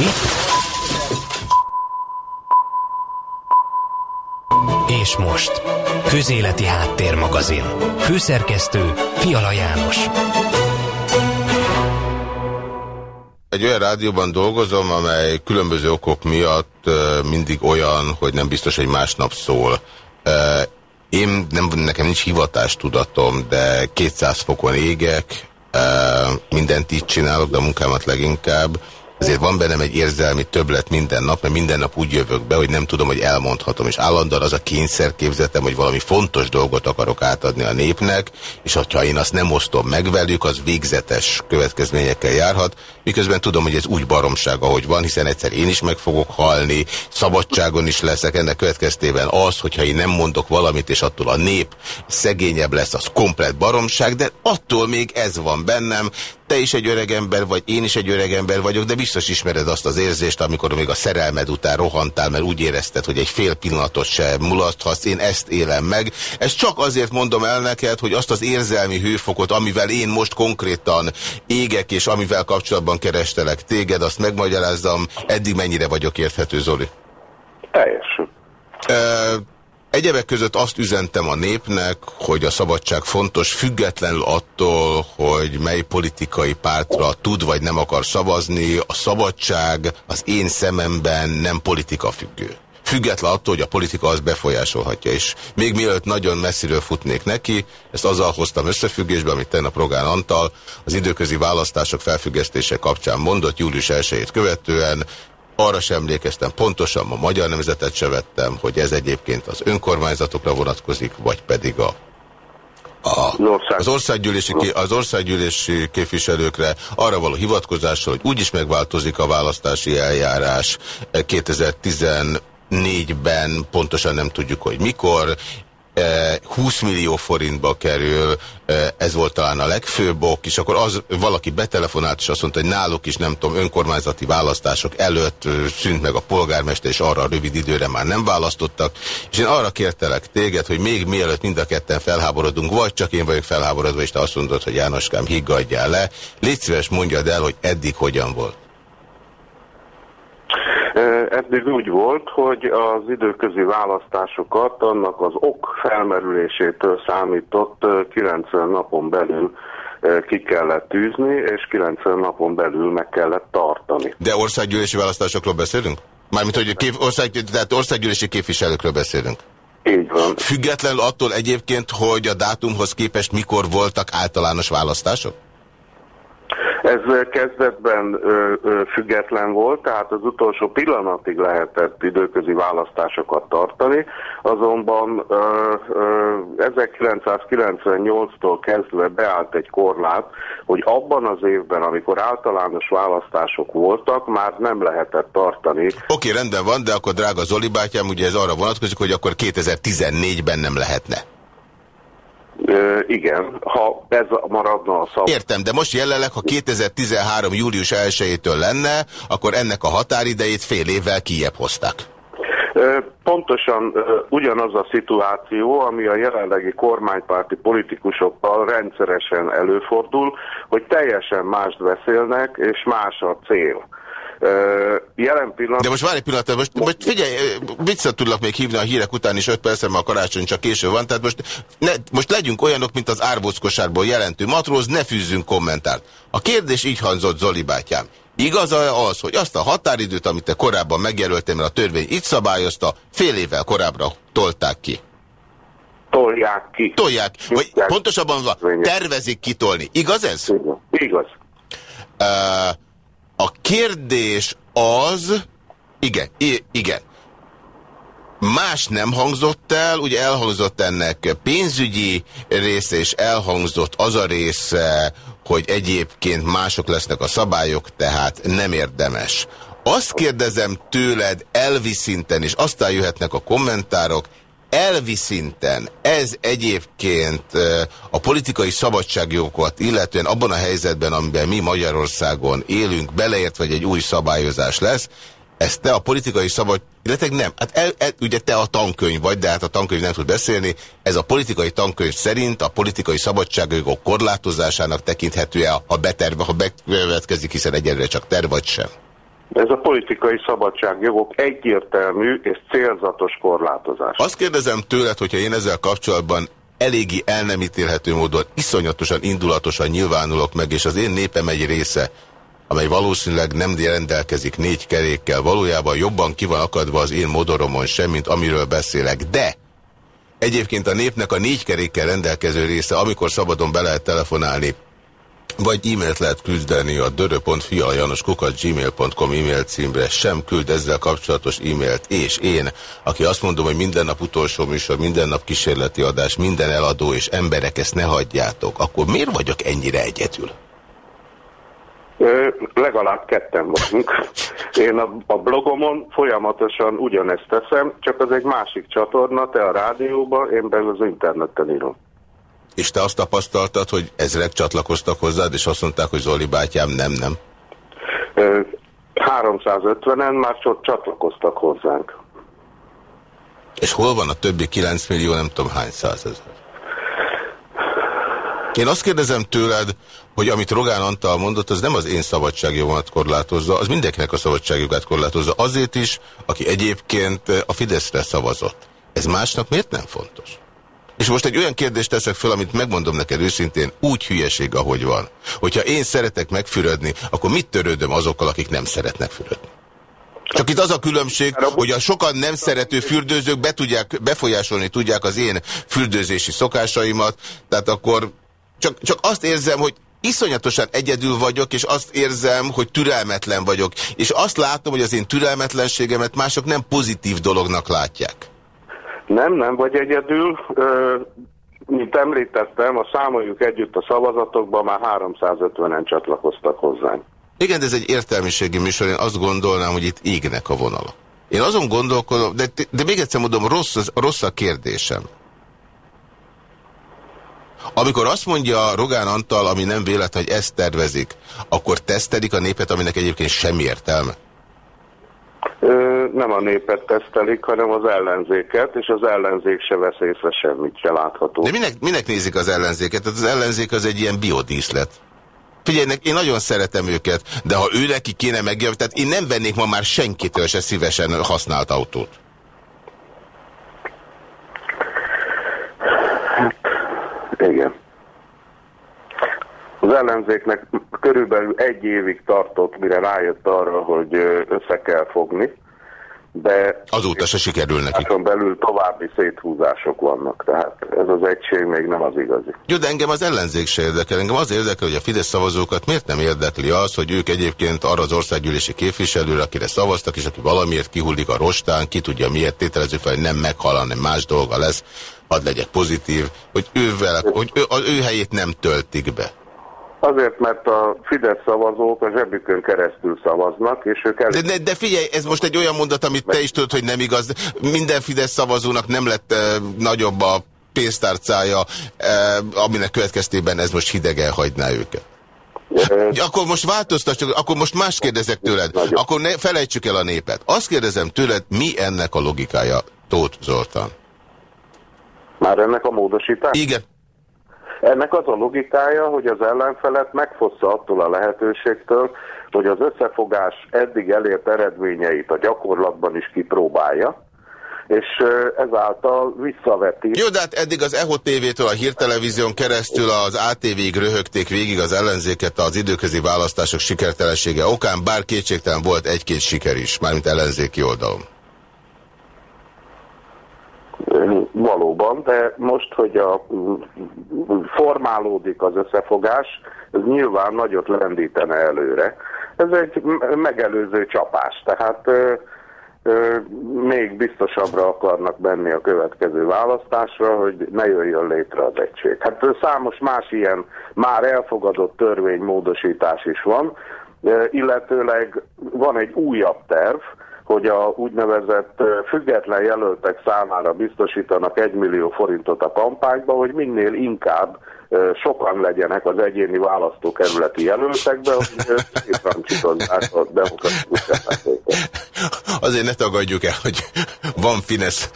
Mi? És most, Közéleti Háttérmagazin. Főszerkesztő Fiala János. Egy olyan rádióban dolgozom, amely különböző okok miatt mindig olyan, hogy nem biztos, hogy másnap szól. Én nem, nekem nincs hivatástudatom, de 200 fokon égek, mindent így csinálok, de a munkámat leginkább. Ezért van bennem egy érzelmi többlet minden nap, mert minden nap úgy jövök be, hogy nem tudom, hogy elmondhatom, és állandóan az a kényszerképzetem, hogy valami fontos dolgot akarok átadni a népnek, és ha én azt nem osztom meg velük, az végzetes következményekkel járhat, miközben tudom, hogy ez úgy baromság, ahogy van, hiszen egyszer én is meg fogok halni, szabadságon is leszek, ennek következtében az, hogyha én nem mondok valamit, és attól a nép szegényebb lesz, az komplet baromság, de attól még ez van bennem, te is egy öreg ember vagy, én is egy öreg ember vagyok, de biztos ismered azt az érzést, amikor még a szerelmed után rohantál, mert úgy érezted, hogy egy fél pillanatot se mulaszthatsz, én ezt élem meg. Ezt csak azért mondom el neked, hogy azt az érzelmi hőfokot, amivel én most konkrétan égek, és amivel kapcsolatban kerestelek téged, azt megmagyarázzam, eddig mennyire vagyok érthető, Zoli? Teljesen. Egyebek között azt üzentem a népnek, hogy a szabadság fontos, függetlenül attól, hogy mely politikai pártra tud vagy nem akar szavazni, a szabadság az én szememben nem politika függő. Független attól, hogy a politika az befolyásolhatja. És még mielőtt nagyon messziről futnék neki, ezt azzal hoztam összefüggésbe, amit tegnap Rogán Antal az időközi választások felfüggesztése kapcsán mondott július 1 követően, arra sem emlékeztem pontosan, ma magyar nemzetet se vettem, hogy ez egyébként az önkormányzatokra vonatkozik, vagy pedig a a, az, országgyűlési, az országgyűlési képviselőkre. Arra való hivatkozással, hogy úgyis megváltozik a választási eljárás. 2014-ben, pontosan nem tudjuk, hogy mikor, 20 millió forintba kerül, ez volt talán a legfőbb ok, és akkor az, valaki betelefonált, és azt mondta, hogy náluk is, nem tudom, önkormányzati választások előtt szűnt meg a polgármester, és arra a rövid időre már nem választottak, és én arra kértelek téged, hogy még mielőtt mind a ketten felháborodunk, vagy csak én vagyok felháborodva, és te azt mondod, hogy Jánoskám, higgadjál le, légy szíves, mondjad el, hogy eddig hogyan volt. Eddig úgy volt, hogy az időközi választásokat annak az ok felmerülésétől számított 90 napon belül ki kellett tűzni, és 90 napon belül meg kellett tartani. De országgyűlési választásokról beszélünk? Mármint, hogy kép, ország, tehát országgyűlési képviselőkről beszélünk? Így van. Függetlenül attól egyébként, hogy a dátumhoz képest mikor voltak általános választások? Ez kezdetben ö, ö, független volt, tehát az utolsó pillanatig lehetett időközi választásokat tartani, azonban ö, ö, 1998-tól kezdve beállt egy korlát, hogy abban az évben, amikor általános választások voltak, már nem lehetett tartani. Oké, okay, rendben van, de akkor drága Zoli bátyám, ugye ez arra vonatkozik, hogy akkor 2014-ben nem lehetne. Ö, igen, ha ez maradna a szab. Értem, de most jelenleg, ha 2013. július 1-től lenne, akkor ennek a határidejét fél évvel kijebb hozták. Pontosan ugyanaz a szituáció, ami a jelenlegi kormánypárti politikusokkal rendszeresen előfordul, hogy teljesen mást beszélnek, és más a cél. Jelen pillanat... De most várj egy pillanat, most, most figyelj, vissza tudlak még hívni a hírek után is 5 percre, mert a karácsony csak késő van, tehát most, ne, most legyünk olyanok, mint az árbóckosárból jelentő matróz, ne fűzzünk kommentárt. A kérdés így hangzott Zoli bátyám. Igaz -e az, hogy azt a határidőt, amit te korábban megjelöltél, mert a törvény itt szabályozta, fél évvel korábbra tolták ki? Tolják ki. Tolják. Vagy pontosabban van, tervezik kitolni. Igaz ez? Igaz. Uh, a kérdés az, igen, igen, Más nem hangzott el, ugye elhangzott ennek pénzügyi része, és elhangzott az a része, hogy egyébként mások lesznek a szabályok, tehát nem érdemes. Azt kérdezem tőled elvi szinten, és aztán jöhetnek a kommentárok, elvi szinten. Ez egyébként a politikai szabadságjogokat, illetően abban a helyzetben, amiben mi Magyarországon élünk, beleért, vagy egy új szabályozás lesz, ezt te a politikai szabad, illetve nem, hát el, el, ugye te a tankönyv vagy, de hát a tankönyv nem tud beszélni, ez a politikai tankönyv szerint a politikai szabadságjogok korlátozásának tekinthető-e, ha beterve, ha bevetkezik, hiszen egyelőre csak terv vagy sem? Ez a politikai szabadságjogok egyértelmű és célzatos korlátozás. Azt kérdezem tőled, hogyha én ezzel kapcsolatban eléggé el nem ítélhető módon iszonyatosan, indulatosan nyilvánulok meg, és az én népem egy része, amely valószínűleg nem rendelkezik négy kerékkel, valójában jobban ki van akadva az én modoromon sem, mint amiről beszélek. De egyébként a népnek a négy kerékkel rendelkező része, amikor szabadon be lehet telefonálni, vagy e-mailt lehet küldeni a dörö.fialajanoskukat.gmail.com e-mail címre, sem küld ezzel kapcsolatos e-mailt, és én, aki azt mondom, hogy minden nap utolsó műsor, minden nap kísérleti adás, minden eladó, és emberek ezt ne hagyjátok, akkor miért vagyok ennyire egyedül? Ö, legalább ketten vagyunk. Én a, a blogomon folyamatosan ugyanezt teszem, csak az egy másik csatorna, te a rádióban, én belül az interneten írom. És te azt tapasztaltad, hogy ezrek csatlakoztak hozzád, és azt mondták, hogy Zoli bátyám, nem, nem? 350-en már csak csatlakoztak hozzánk. És hol van a többi 9 millió, nem tudom hány százezer? Én azt kérdezem tőled, hogy amit Rogán Antal mondott, az nem az én szabadságjogomat korlátozza, az mindenkinek a szabadságjogát korlátozza. Azért is, aki egyébként a Fideszre szavazott. Ez másnak miért nem fontos? És most egy olyan kérdést teszek fel, amit megmondom neked őszintén, úgy hülyeség, ahogy van. Hogyha én szeretek megfürödni, akkor mit törődöm azokkal, akik nem szeretnek fürödni? Csak itt az a különbség, hogy a sokan nem szerető fürdőzők be tudják, befolyásolni tudják az én fürdőzési szokásaimat, tehát akkor csak, csak azt érzem, hogy iszonyatosan egyedül vagyok, és azt érzem, hogy türelmetlen vagyok. És azt látom, hogy az én türelmetlenségemet mások nem pozitív dolognak látják. Nem, nem vagy egyedül. Ö, mint említettem, a számoljuk együtt a szavazatokban már 350-en csatlakoztak hozzánk. Igen, de ez egy értelmiségi műsor, én azt gondolnám, hogy itt égnek a vonalak. Én azon gondolkodom, de, de még egyszer mondom, rossz, rossz a kérdésem. Amikor azt mondja Rogán Antal, ami nem véletlen, hogy ezt tervezik, akkor tesztelik a népet, aminek egyébként semmi értelme? Ö, nem a népet tesztelik, hanem az ellenzéket, és az ellenzék se vesz észre semmit, se látható. De minek, minek nézik az ellenzéket? Az ellenzék az egy ilyen biodíszlet. Figyelj, én nagyon szeretem őket, de ha ő neki kéne megjavni, tehát én nem vennék ma már senkitől se szívesen használt autót. Igen. Az ellenzéknek körülbelül egy évig tartott, mire rájött arra, hogy össze kell fogni, de azóta se sikerül neki. Azon belül további széthúzások vannak, tehát ez az egység még nem az igazi. Jó, de engem az ellenzék se érdekel. Engem az érdekel, hogy a Fidesz szavazókat miért nem érdekli az, hogy ők egyébként arra az országgyűlési képviselőre, akire szavaztak, és aki valamiért kihullik a rostán, ki tudja miért tételező fel, hogy nem meghal, hanem más dolga lesz, hadd legyek pozitív, hogy ővel, hogy ő, az ő helyét nem töltik be. Azért, mert a Fidesz szavazók a zsebükön keresztül szavaznak, és ők el... De, de, figyelj, ez most egy olyan mondat, amit te is tudod, hogy nem igaz. Minden Fidesz szavazónak nem lett e, nagyobb a pénztárcája, e, aminek következtében ez most hidegen hagyná őket. Ja, akkor most változtassuk, akkor most más kérdezek tőled. Akkor ne felejtsük el a népet. Azt kérdezem tőled, mi ennek a logikája, Tóth Zoltán? Már ennek a módosítás? Igen. Ennek az a logikája, hogy az ellenfelet megfossza attól a lehetőségtől, hogy az összefogás eddig elért eredményeit a gyakorlatban is kipróbálja, és ezáltal visszaveti. Jó, de hát eddig az EHO TV-től a hírtelevízión keresztül az ATV-ig röhögték végig az ellenzéket az időközi választások sikertelensége okán, bár kétségtelen volt egy-két siker is, mármint ellenzéki oldalon. Valóban, de most, hogy a, formálódik az összefogás, ez nyilván nagyot lendítene előre. Ez egy megelőző csapás, tehát ö, ö, még biztosabbra akarnak menni a következő választásra, hogy ne jöjjön létre az egység. Hát számos más ilyen már elfogadott törvénymódosítás is van, illetőleg van egy újabb terv, hogy a úgynevezett független jelöltek számára biztosítanak egy millió forintot a kampányba, hogy minél inkább sokan legyenek az egyéni választókerületi jelöltekbe, hogy szétrancsítozzák a demokratikus Azért ne tagadjuk el, hogy van Finesz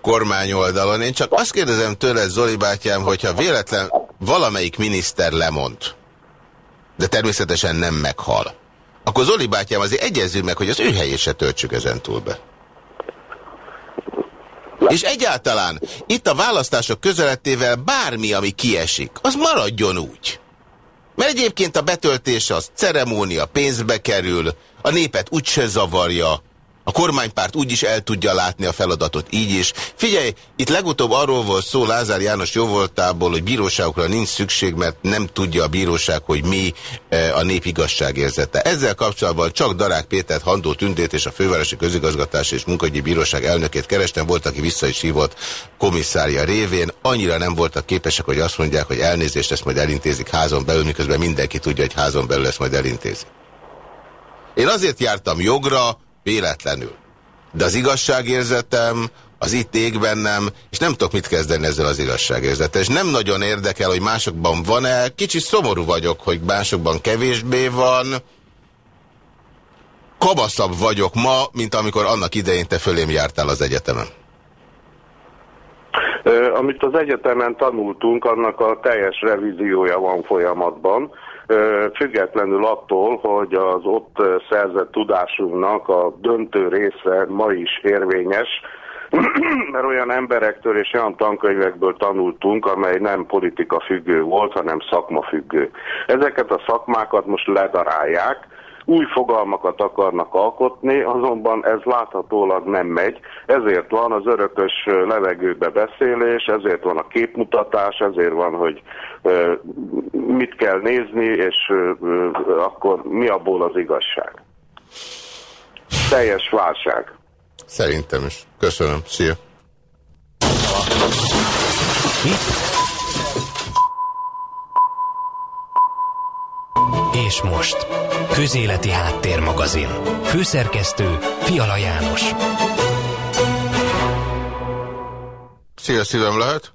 kormány oldalon. Én csak azt kérdezem tőle, Zoli bátyám, hogyha véletlen valamelyik miniszter lemond, de természetesen nem meghal, akkor Zoli bátyám azért egyezzük meg, hogy az ő helyét se töltsük ezen túl be. És egyáltalán itt a választások közelettével bármi, ami kiesik, az maradjon úgy. Mert egyébként a betöltés az ceremónia, pénzbe kerül, a népet úgyse zavarja, a kormánypárt úgy is el tudja látni a feladatot, így is. Figyelj, itt legutóbb arról volt szó Lázár János jóvoltából, hogy bíróságokra nincs szükség, mert nem tudja a bíróság, hogy mi e, a nép igazságérzete. Ezzel kapcsolatban csak Darák Pétert, Handó Tündét és a Fővárosi Közigazgatási és Munkagyi Bíróság elnökét kerestem, volt, aki vissza is hívott komisszárja révén. Annyira nem voltak képesek, hogy azt mondják, hogy elnézést, ezt majd elintézik házon belül, miközben mindenki tudja, hogy házon belül ezt majd elintézik. Én azért jártam jogra, véletlenül. De az igazságérzetem az itt ég bennem, és nem tudok mit kezdeni ezzel az igazságérzettel. És nem nagyon érdekel, hogy másokban van-e. Kicsit szomorú vagyok, hogy másokban kevésbé van. Kabaszabb vagyok ma, mint amikor annak idején te fölém jártál az egyetemen. Amit az egyetemen tanultunk, annak a teljes revíziója van folyamatban függetlenül attól, hogy az ott szerzett tudásunknak a döntő része ma is érvényes, mert olyan emberektől és olyan tankönyvekből tanultunk, amely nem politika függő volt, hanem szakma függő. Ezeket a szakmákat most ledarálják, új fogalmakat akarnak alkotni, azonban ez láthatólag nem megy, ezért van az örökös levegőbe beszélés, ezért van a képmutatás, ezért van, hogy mit kell nézni, és akkor mi abból az igazság. Teljes válság. Szerintem is. Köszönöm. Szia. És most Közéleti Háttérmagazin. Főszerkesztő Fiala János. Szia, szívem lehet?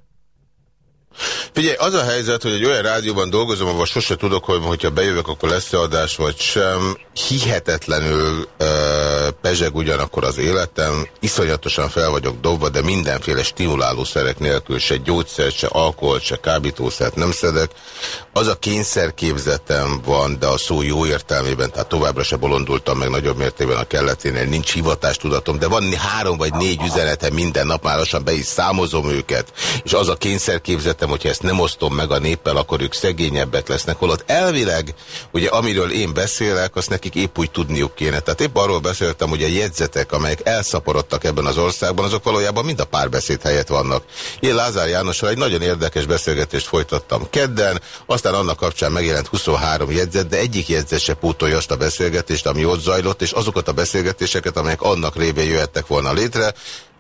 Figyelj, az a helyzet, hogy egy olyan rádióban dolgozom, ahol sose tudok, hogy hogyha bejövök, akkor lesz-e adás, vagy sem. Hihetetlenül uh, pezseg ugyanakkor az életem, iszonyatosan fel vagyok dobva, de mindenféle stimulálószerek nélkül, se gyógyszer, se alkohol, se kábítószert nem szedek. Az a kényszerképzetem van, de a szó jó értelmében, tehát továbbra se bolondultam meg nagyobb mértékben a kelleténél, nincs hivatástudatom, de van három vagy négy üzenetem minden nap, már lassan be is számozom őket, és az a kényszerképzetem, hogyha ezt nem osztom meg a néppel, akkor ők szegényebbek lesznek. Holott elvileg, ugye amiről én beszélek, azt nekik épp úgy tudniuk kéne. Tehát épp arról beszéltem, hogy a jegyzetek, amelyek elszaporodtak ebben az országban, azok valójában mind a párbeszéd helyett vannak. Én Lázár Jánossal egy nagyon érdekes beszélgetést folytattam kedden, aztán annak kapcsán megjelent 23 jegyzet, de egyik jegyzet se pótolja azt a beszélgetést, ami ott zajlott, és azokat a beszélgetéseket, amelyek annak révén jöhettek volna létre,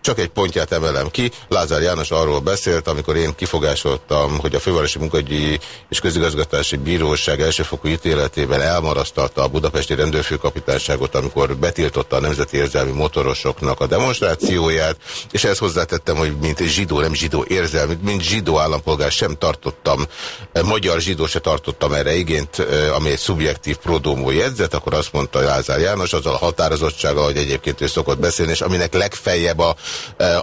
csak egy pontját emelem ki. Lázár János arról beszélt, amikor én kifogásoltam, hogy a Fővárosi Munkagyi és Közigazgatási Bíróság elsőfokú ítéletében elmarasztalta a budapesti rendőrfőkapitányságot, amikor betiltotta a nemzeti érzelmi motorosoknak a demonstrációját, és ezt hozzátettem, hogy mint zsidó, nem zsidó érzelmi, mint zsidó állampolgár sem tartottam, magyar zsidó se tartottam erre igényt, ami egy szubjektív prodómó jegyzet, akkor azt mondta Lázár János, azzal a határozottsága, hogy egyébként ő szokott beszélni, és aminek legfeljebb a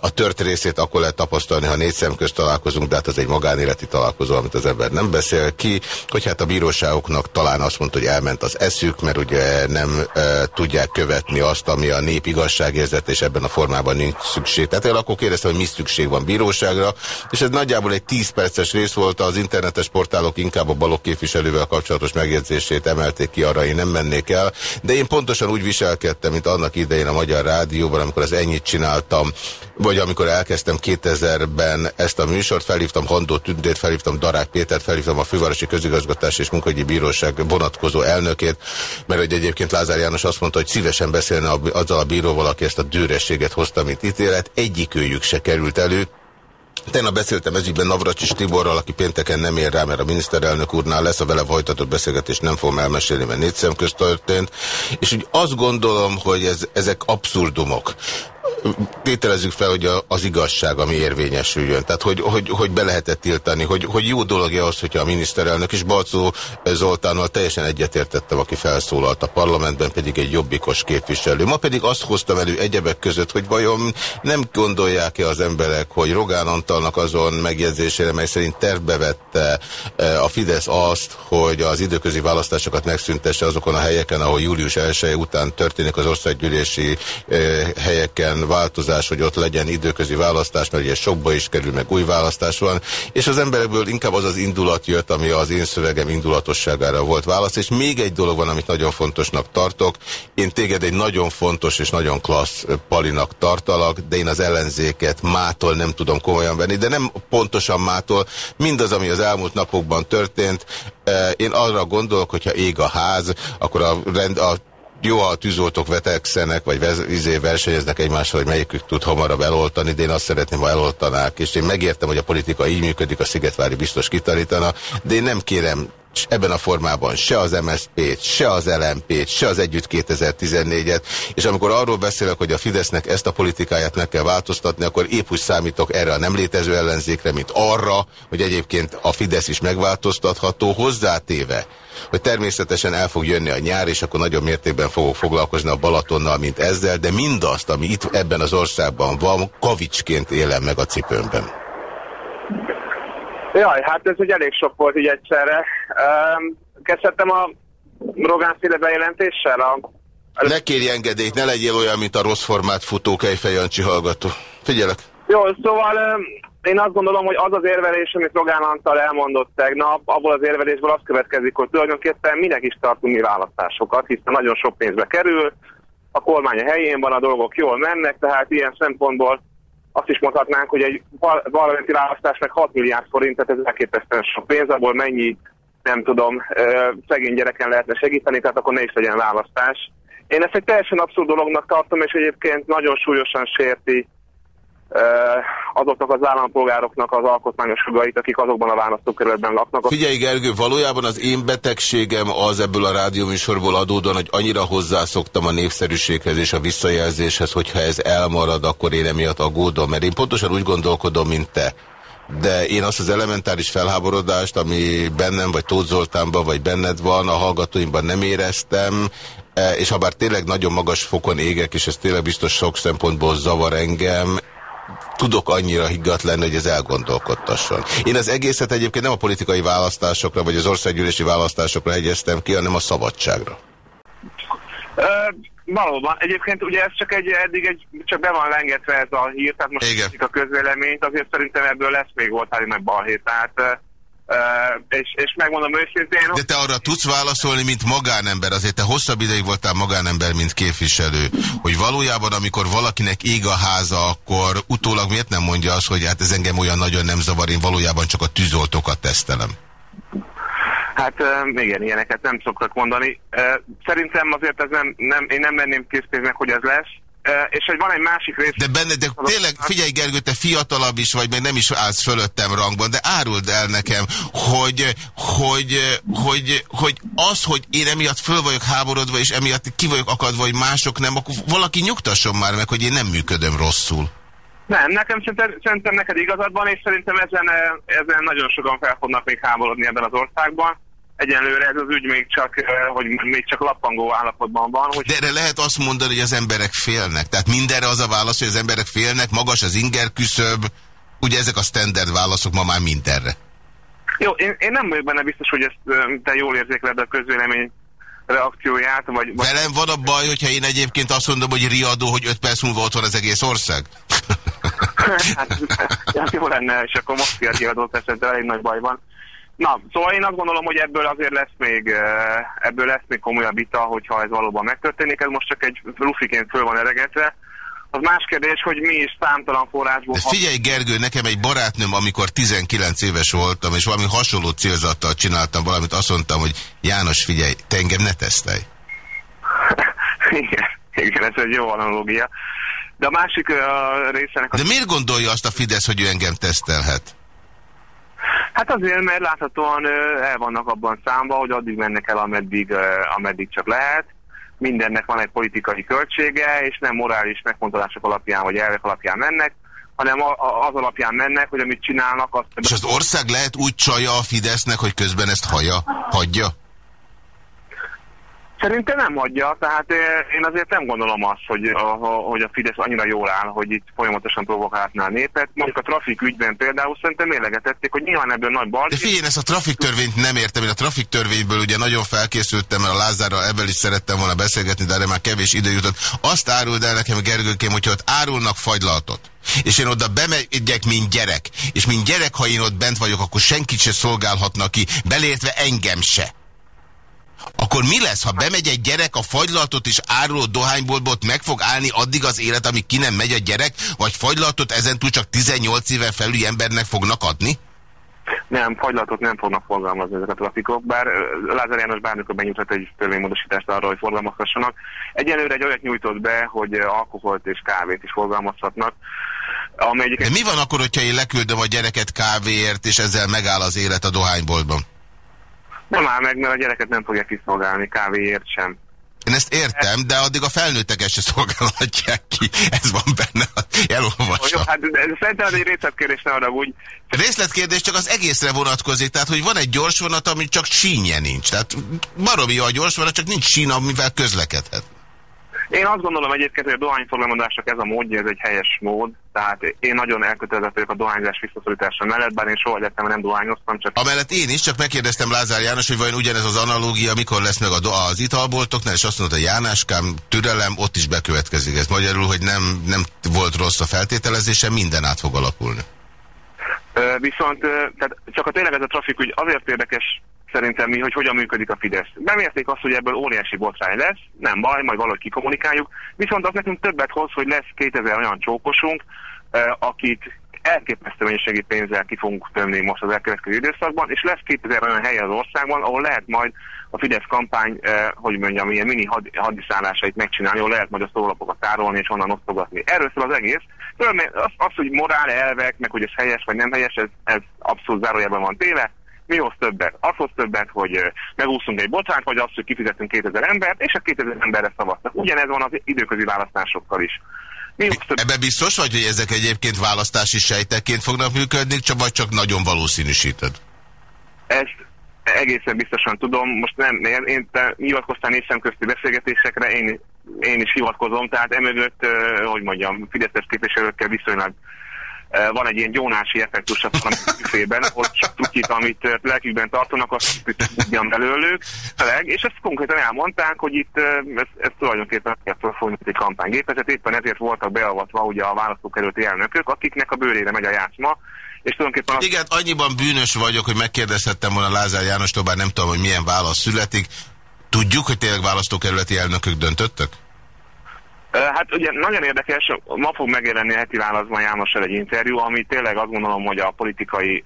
a tört részét akkor lehet tapasztalni, ha négy szem közt találkozunk, de hát az egy magánéleti találkozó, amit az ember nem beszél ki, hogy hát a bíróságoknak talán azt mondta, hogy elment az eszük, mert ugye nem e, tudják követni azt, ami a nép igazságérzet, és ebben a formában nincs szükség. Tehát én akkor kérdeztem, hogy mi szükség van bíróságra, és ez nagyjából egy 10 perces rész volt, az internetes portálok inkább a balok képviselővel kapcsolatos megjegyzését emelték ki, arra én nem mennék el, de én pontosan úgy viselkedtem, mint annak idején a Magyar Rádióban, amikor az ennyit csináltam, vagy amikor elkezdtem 2000-ben ezt a műsort, felhívtam Handó Tündét, felhívtam Darák Pétert, felhívtam a Fővárosi Közigazgatás és Munkagyi Bíróság vonatkozó elnökét, mert hogy egyébként Lázár János azt mondta, hogy szívesen beszélne azzal a bíróval, aki ezt a dőrességet hozta, mint ítélet, egyikőjük se került elő, Tegnap beszéltem ezügyben Navracsis Tiborral, aki pénteken nem ér rá, mert a miniszterelnök úrnál lesz a vele folytatott beszélgetés, nem fogom elmesélni, mert négy szem közt történt. És úgy azt gondolom, hogy ez, ezek abszurdumok. Tételezzük fel, hogy az igazság, ami érvényesüljön. Tehát, hogy, hogy, hogy be lehetett tiltani, hogy, hogy jó dolog az, hogyha a miniszterelnök és Balcó Zoltánnal teljesen egyetértettem, aki felszólalt a parlamentben, pedig egy jobbikos képviselő. Ma pedig azt hoztam elő egyebek között, hogy vajon nem gondolják-e az emberek, hogy Rogán Antalnak azon megjegyzésére, mely szerint tervbe vette a Fidesz azt, hogy az időközi választásokat megszüntesse azokon a helyeken, ahol július 1 után történik az országgyűlési helyeken változás, hogy ott legyen időközi választás, mert ugye sokba is kerül, meg új választás van, és az emberekből inkább az az indulat jött, ami az én szövegem indulatosságára volt válasz, és még egy dolog van, amit nagyon fontosnak tartok. Én téged egy nagyon fontos és nagyon klassz palinak tartalak, de én az ellenzéket mától nem tudom komolyan venni, de nem pontosan mától, mindaz, ami az elmúlt napokban történt, én arra gondolok, hogyha ég a ház, akkor a, rend, a jó, a tűzoltók vetekszenek, vagy izé versenyeznek egymással, hogy melyikük tud hamarabb eloltani, de én azt szeretném, ha eloltanák, és én megértem, hogy a politika így működik, a Szigetvári biztos kitarítana, de én nem kérem ebben a formában se az MSZP-t, se az LMP-t, se az Együtt 2014-et, és amikor arról beszélek, hogy a Fidesznek ezt a politikáját meg kell változtatni, akkor épp úgy számítok erre a nem létező ellenzékre, mint arra, hogy egyébként a Fidesz is megváltoztatható, hozzátéve, hogy természetesen el fog jönni a nyár, és akkor nagyobb mértékben fogok foglalkozni a Balatonnal, mint ezzel, de mindazt, ami itt ebben az országban van, kavicsként élem meg a cipőmben. Jaj, hát ez egy elég sok volt így egyszerre. Um, kezdtem a Rogán féle bejelentéssel? A... Ne kérj engedélyt, ne legyél olyan, mint a rossz formát futó Kejfej Jancsi hallgató. Figyelek. Jó, szóval um, én azt gondolom, hogy az az érvelés, amit Rogán Antal elmondott tegnap, abból az érvelésből az következik, hogy tulajdonképpen minek is tartunk mi választásokat, hiszen nagyon sok pénzbe kerül, a kormány a helyén van, a dolgok jól mennek, tehát ilyen szempontból azt is mondhatnánk, hogy egy parlamenti választásnak 6 milliárd forint, tehát ez elképesztően sok pénz, abból mennyi, nem tudom, szegény gyereken lehetne segíteni, tehát akkor ne is legyen választás. Én ezt egy teljesen abszurd dolognak tartom, és egyébként nagyon súlyosan sérti azoknak az állampolgároknak az alkotmányos jogait, akik azokban a választókerületben laknak. Figyelj Gergő, valójában az én betegségem az ebből a rádióműsorból adódóan, hogy annyira hozzászoktam a népszerűséghez és a visszajelzéshez, hogyha ez elmarad, akkor én emiatt aggódom, mert én pontosan úgy gondolkodom, mint te. De én azt az elementáris felháborodást, ami bennem, vagy Tóth Zoltánban, vagy benned van, a hallgatóimban nem éreztem, és ha bár tényleg nagyon magas fokon égek, és ez tényleg biztos sok szempontból zavar engem, tudok annyira higgadt lenni, hogy ez elgondolkodtasson. Én az egészet egyébként nem a politikai választásokra, vagy az országgyűlési választásokra hegyeztem ki, hanem a szabadságra. Ö, valóban. Egyébként ugye ez csak egy, eddig egy, csak be van lengetve ez a hír, tehát most Igen. a közvéleményt, azért szerintem ebből lesz még volt meg balhé, tehát és, és megmondom őszintén... De te arra tudsz válaszolni, mint magánember, azért te hosszabb ideig voltál magánember, mint képviselő, hogy valójában, amikor valakinek ég a háza, akkor utólag miért nem mondja azt, hogy hát ez engem olyan nagyon nem zavar, én valójában csak a tűzoltókat tesztelem? Hát igen, ilyeneket nem szoktak mondani. Szerintem azért ez nem, nem én nem menném készpénznek, hogy ez lesz és hogy van egy másik rész... De benne, de tényleg, figyelj Gergő, te fiatalabb is vagy, még nem is állsz fölöttem rangban, de áruld el nekem, hogy, hogy, hogy, hogy az, hogy én emiatt föl vagyok háborodva, és emiatt ki vagyok akadva, hogy mások nem, akkor valaki nyugtasson már meg, hogy én nem működöm rosszul. Nem, nekem szerintem, szerintem neked igazad van, és szerintem ezen, ezen nagyon sokan fel fognak még háborodni ebben az országban egyenlőre ez az ügy még csak, hogy még csak lappangó állapotban van. Hogy... De erre lehet azt mondani, hogy az emberek félnek. Tehát mindenre az a válasz, hogy az emberek félnek, magas az inger küszöb. Ugye ezek a standard válaszok ma már mindenre. Jó, én, én nem vagyok benne biztos, hogy ezt te jól érzékeled a közvélemény reakcióját, vagy... vagy... Velem van a baj, hogyha én egyébként azt mondom, hogy riadó, hogy 5 perc múlva ott van az egész ország? hát, hát jó lenne, és akkor most riadó, persze, elég nagy baj van. Na, szóval én azt gondolom, hogy ebből azért lesz még, ebből lesz még komolyabb vita, hogyha ez valóban megtörténik. Ez most csak egy lufiként föl van eregetve. Az más kérdés, hogy mi is számtalan forrásból... De figyelj Gergő, nekem egy barátnőm, amikor 19 éves voltam, és valami hasonló célzattal csináltam valamit, azt mondtam, hogy János, figyelj, te engem ne tesztelj. igen, igen, ez egy jó analógia. De a másik uh, részének... De miért gondolja azt a Fidesz, hogy ő engem tesztelhet? Hát azért, mert láthatóan el vannak abban számba, hogy addig mennek el, ameddig, ameddig csak lehet. mindennek van egy politikai költsége, és nem morális megfontolások alapján vagy elvek alapján mennek, hanem az alapján mennek, hogy amit csinálnak, azt... És az ország lehet úgy csalja a Fidesznek, hogy közben ezt haja, hagyja? Szerintem nem hagyja, tehát én azért nem gondolom azt, hogy a, hogy a Fidesz annyira jól áll, hogy itt folyamatosan provokálhatná a népet. Mondjuk a trafik ügyben például szerintem mérlegetették, hogy nyilván ebből nagy bal. De figyelj, ezt a trafik törvényt nem értem. Én a trafik törvényből ugye nagyon felkészültem, mert a Lázárral ebből is szerettem volna beszélgetni, de erre már kevés idő jutott. Azt áruld el nekem, Gergőkém, hogyha ott árulnak fagylaltot, és én oda bemegyek, mint gyerek, és mint gyerek, ha én ott bent vagyok, akkor senkit se szolgálhatnak ki, belértve engem se akkor mi lesz, ha bemegy egy gyerek a fagylatot és áruló dohányboltból, meg fog állni addig az élet, amíg ki nem megy a gyerek, vagy fagylatot ezentúl csak 18 éven felüli embernek fognak adni? Nem, fagylatot nem fognak forgalmazni ezek a trafikok, bár Lázár János bármikor benyújtott egy törvénymódosítást arra, hogy forgalmazhassanak. Egyelőre egy olyat nyújtott be, hogy alkoholt és kávét is forgalmazhatnak. De mi van akkor, hogyha én leküldöm a gyereket kávéért, és ezzel megáll az élet a dohányboltban? Nem áll meg, mert a gyereket nem fogja kiszolgálni, kávéért sem. Én ezt értem, de addig a felnőtteket se szolgálhatják ki. Ez van benne, elolvasom. Jó, hát szerintem egy részletkérdés, ne úgy. Részletkérdés csak az egészre vonatkozik, tehát hogy van egy gyors vonat, ami csak sínje nincs. Tehát baromi a gyors vonat, csak nincs sín, amivel közlekedhet. Én azt gondolom egyébként, hogy a dohányforgalmazásnak ez a módja, ez egy helyes mód. Tehát én nagyon elkötelezett vagyok a dohányzás visszaszorítása mellett, bár én soha egyetem nem dohányoztam. Csak... Amellett én is, csak megkérdeztem Lázár János, hogy vajon ugyanez az analógia, mikor lesz meg a az italboltoknál, és azt mondta, hogy Jánáskám, türelem, ott is bekövetkezik. Ez magyarul, hogy nem, nem volt rossz a feltételezése, minden át fog alakulni. Viszont tehát csak a tényleg ez a trafik úgy azért érdekes szerintem mi, hogy hogyan működik a Fidesz. Bemérték azt, hogy ebből óriási botrány lesz, nem baj, majd valahogy kikommunikáljuk, viszont az nekünk többet hoz, hogy lesz 2000 olyan csókosunk, akit elképesztő mennyiségi pénzzel ki fogunk tömni most az elkövetkező időszakban, és lesz 2000 olyan hely az országban, ahol lehet majd a Fidesz kampány, eh, hogy mondjam, ilyen mini had, hadiszállásait megcsinálni, ahol lehet majd a szólapokat tárolni és onnan osztogatni. Erről szól az egész. Az, az, hogy morál elvek, meg hogy ez helyes vagy nem helyes, ez, ez abszolút zárójában van téve mi hoz többet? Az hoz többet, hogy megúszunk egy botrányt, vagy azt, hogy kifizetünk 2000 embert, és a 2000 emberre szavaztak. Ugyanez van az időközi választásokkal is. Ebben biztos vagy, hogy ezek egyébként választási sejtekként fognak működni, csak vagy csak nagyon valószínűsíted? Ezt egészen biztosan tudom. Most nem, én, én te nyilatkoztál nézem közti beszélgetésekre, én, én is hivatkozom, tehát emögött, hogy mondjam, Fideszes képviselőkkel viszonylag van egy ilyen gyónási effektus a büfében, hogy csak tukit, amit lelkükben tartanak, azt tudjam belőlük, feleg, és ezt konkrétan elmondták, hogy itt ez, ez tulajdonképpen folyamatosan egy kampánygépezet, éppen ezért voltak beavatva ugye a választókerületi elnökök, akiknek a bőrére megy a játszma, és tulajdonképpen... Az... Igen, annyiban bűnös vagyok, hogy megkérdezhettem volna Lázár Jánostól, bár nem tudom, hogy milyen válasz születik. Tudjuk, hogy tényleg választókerületi elnökök döntöttek? Hát ugye nagyon érdekes, ma fog megjelenni a heti válaszban Jánossal egy interjú, ami tényleg azt gondolom, hogy a politikai,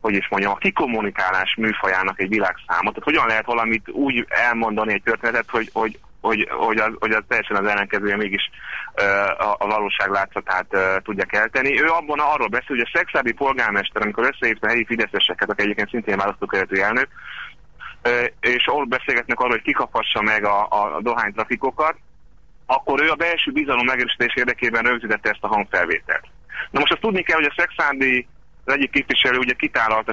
hogy is mondjam, a kikommunikálás műfajának egy világszámot. Tehát hogyan lehet valamit úgy elmondani egy történetet, hogy, hogy, hogy, hogy, az, hogy az teljesen az ellenkezője mégis a, a valóság látszatát tudja kelteni. Ő abban arról beszél, hogy a szexádi polgármester, amikor összehívta a helyi fideszeseket, akik egyébként szintén választókerületi elnök, és ahol beszélgetnek arról, hogy kikapassa meg a, a dohánytrafikokat, akkor ő a belső bizalom megerősítés érdekében rögzítette ezt a hangfelvételt. Na most azt tudni kell, hogy a Szexándi az egyik képviselő ugye kitálalt a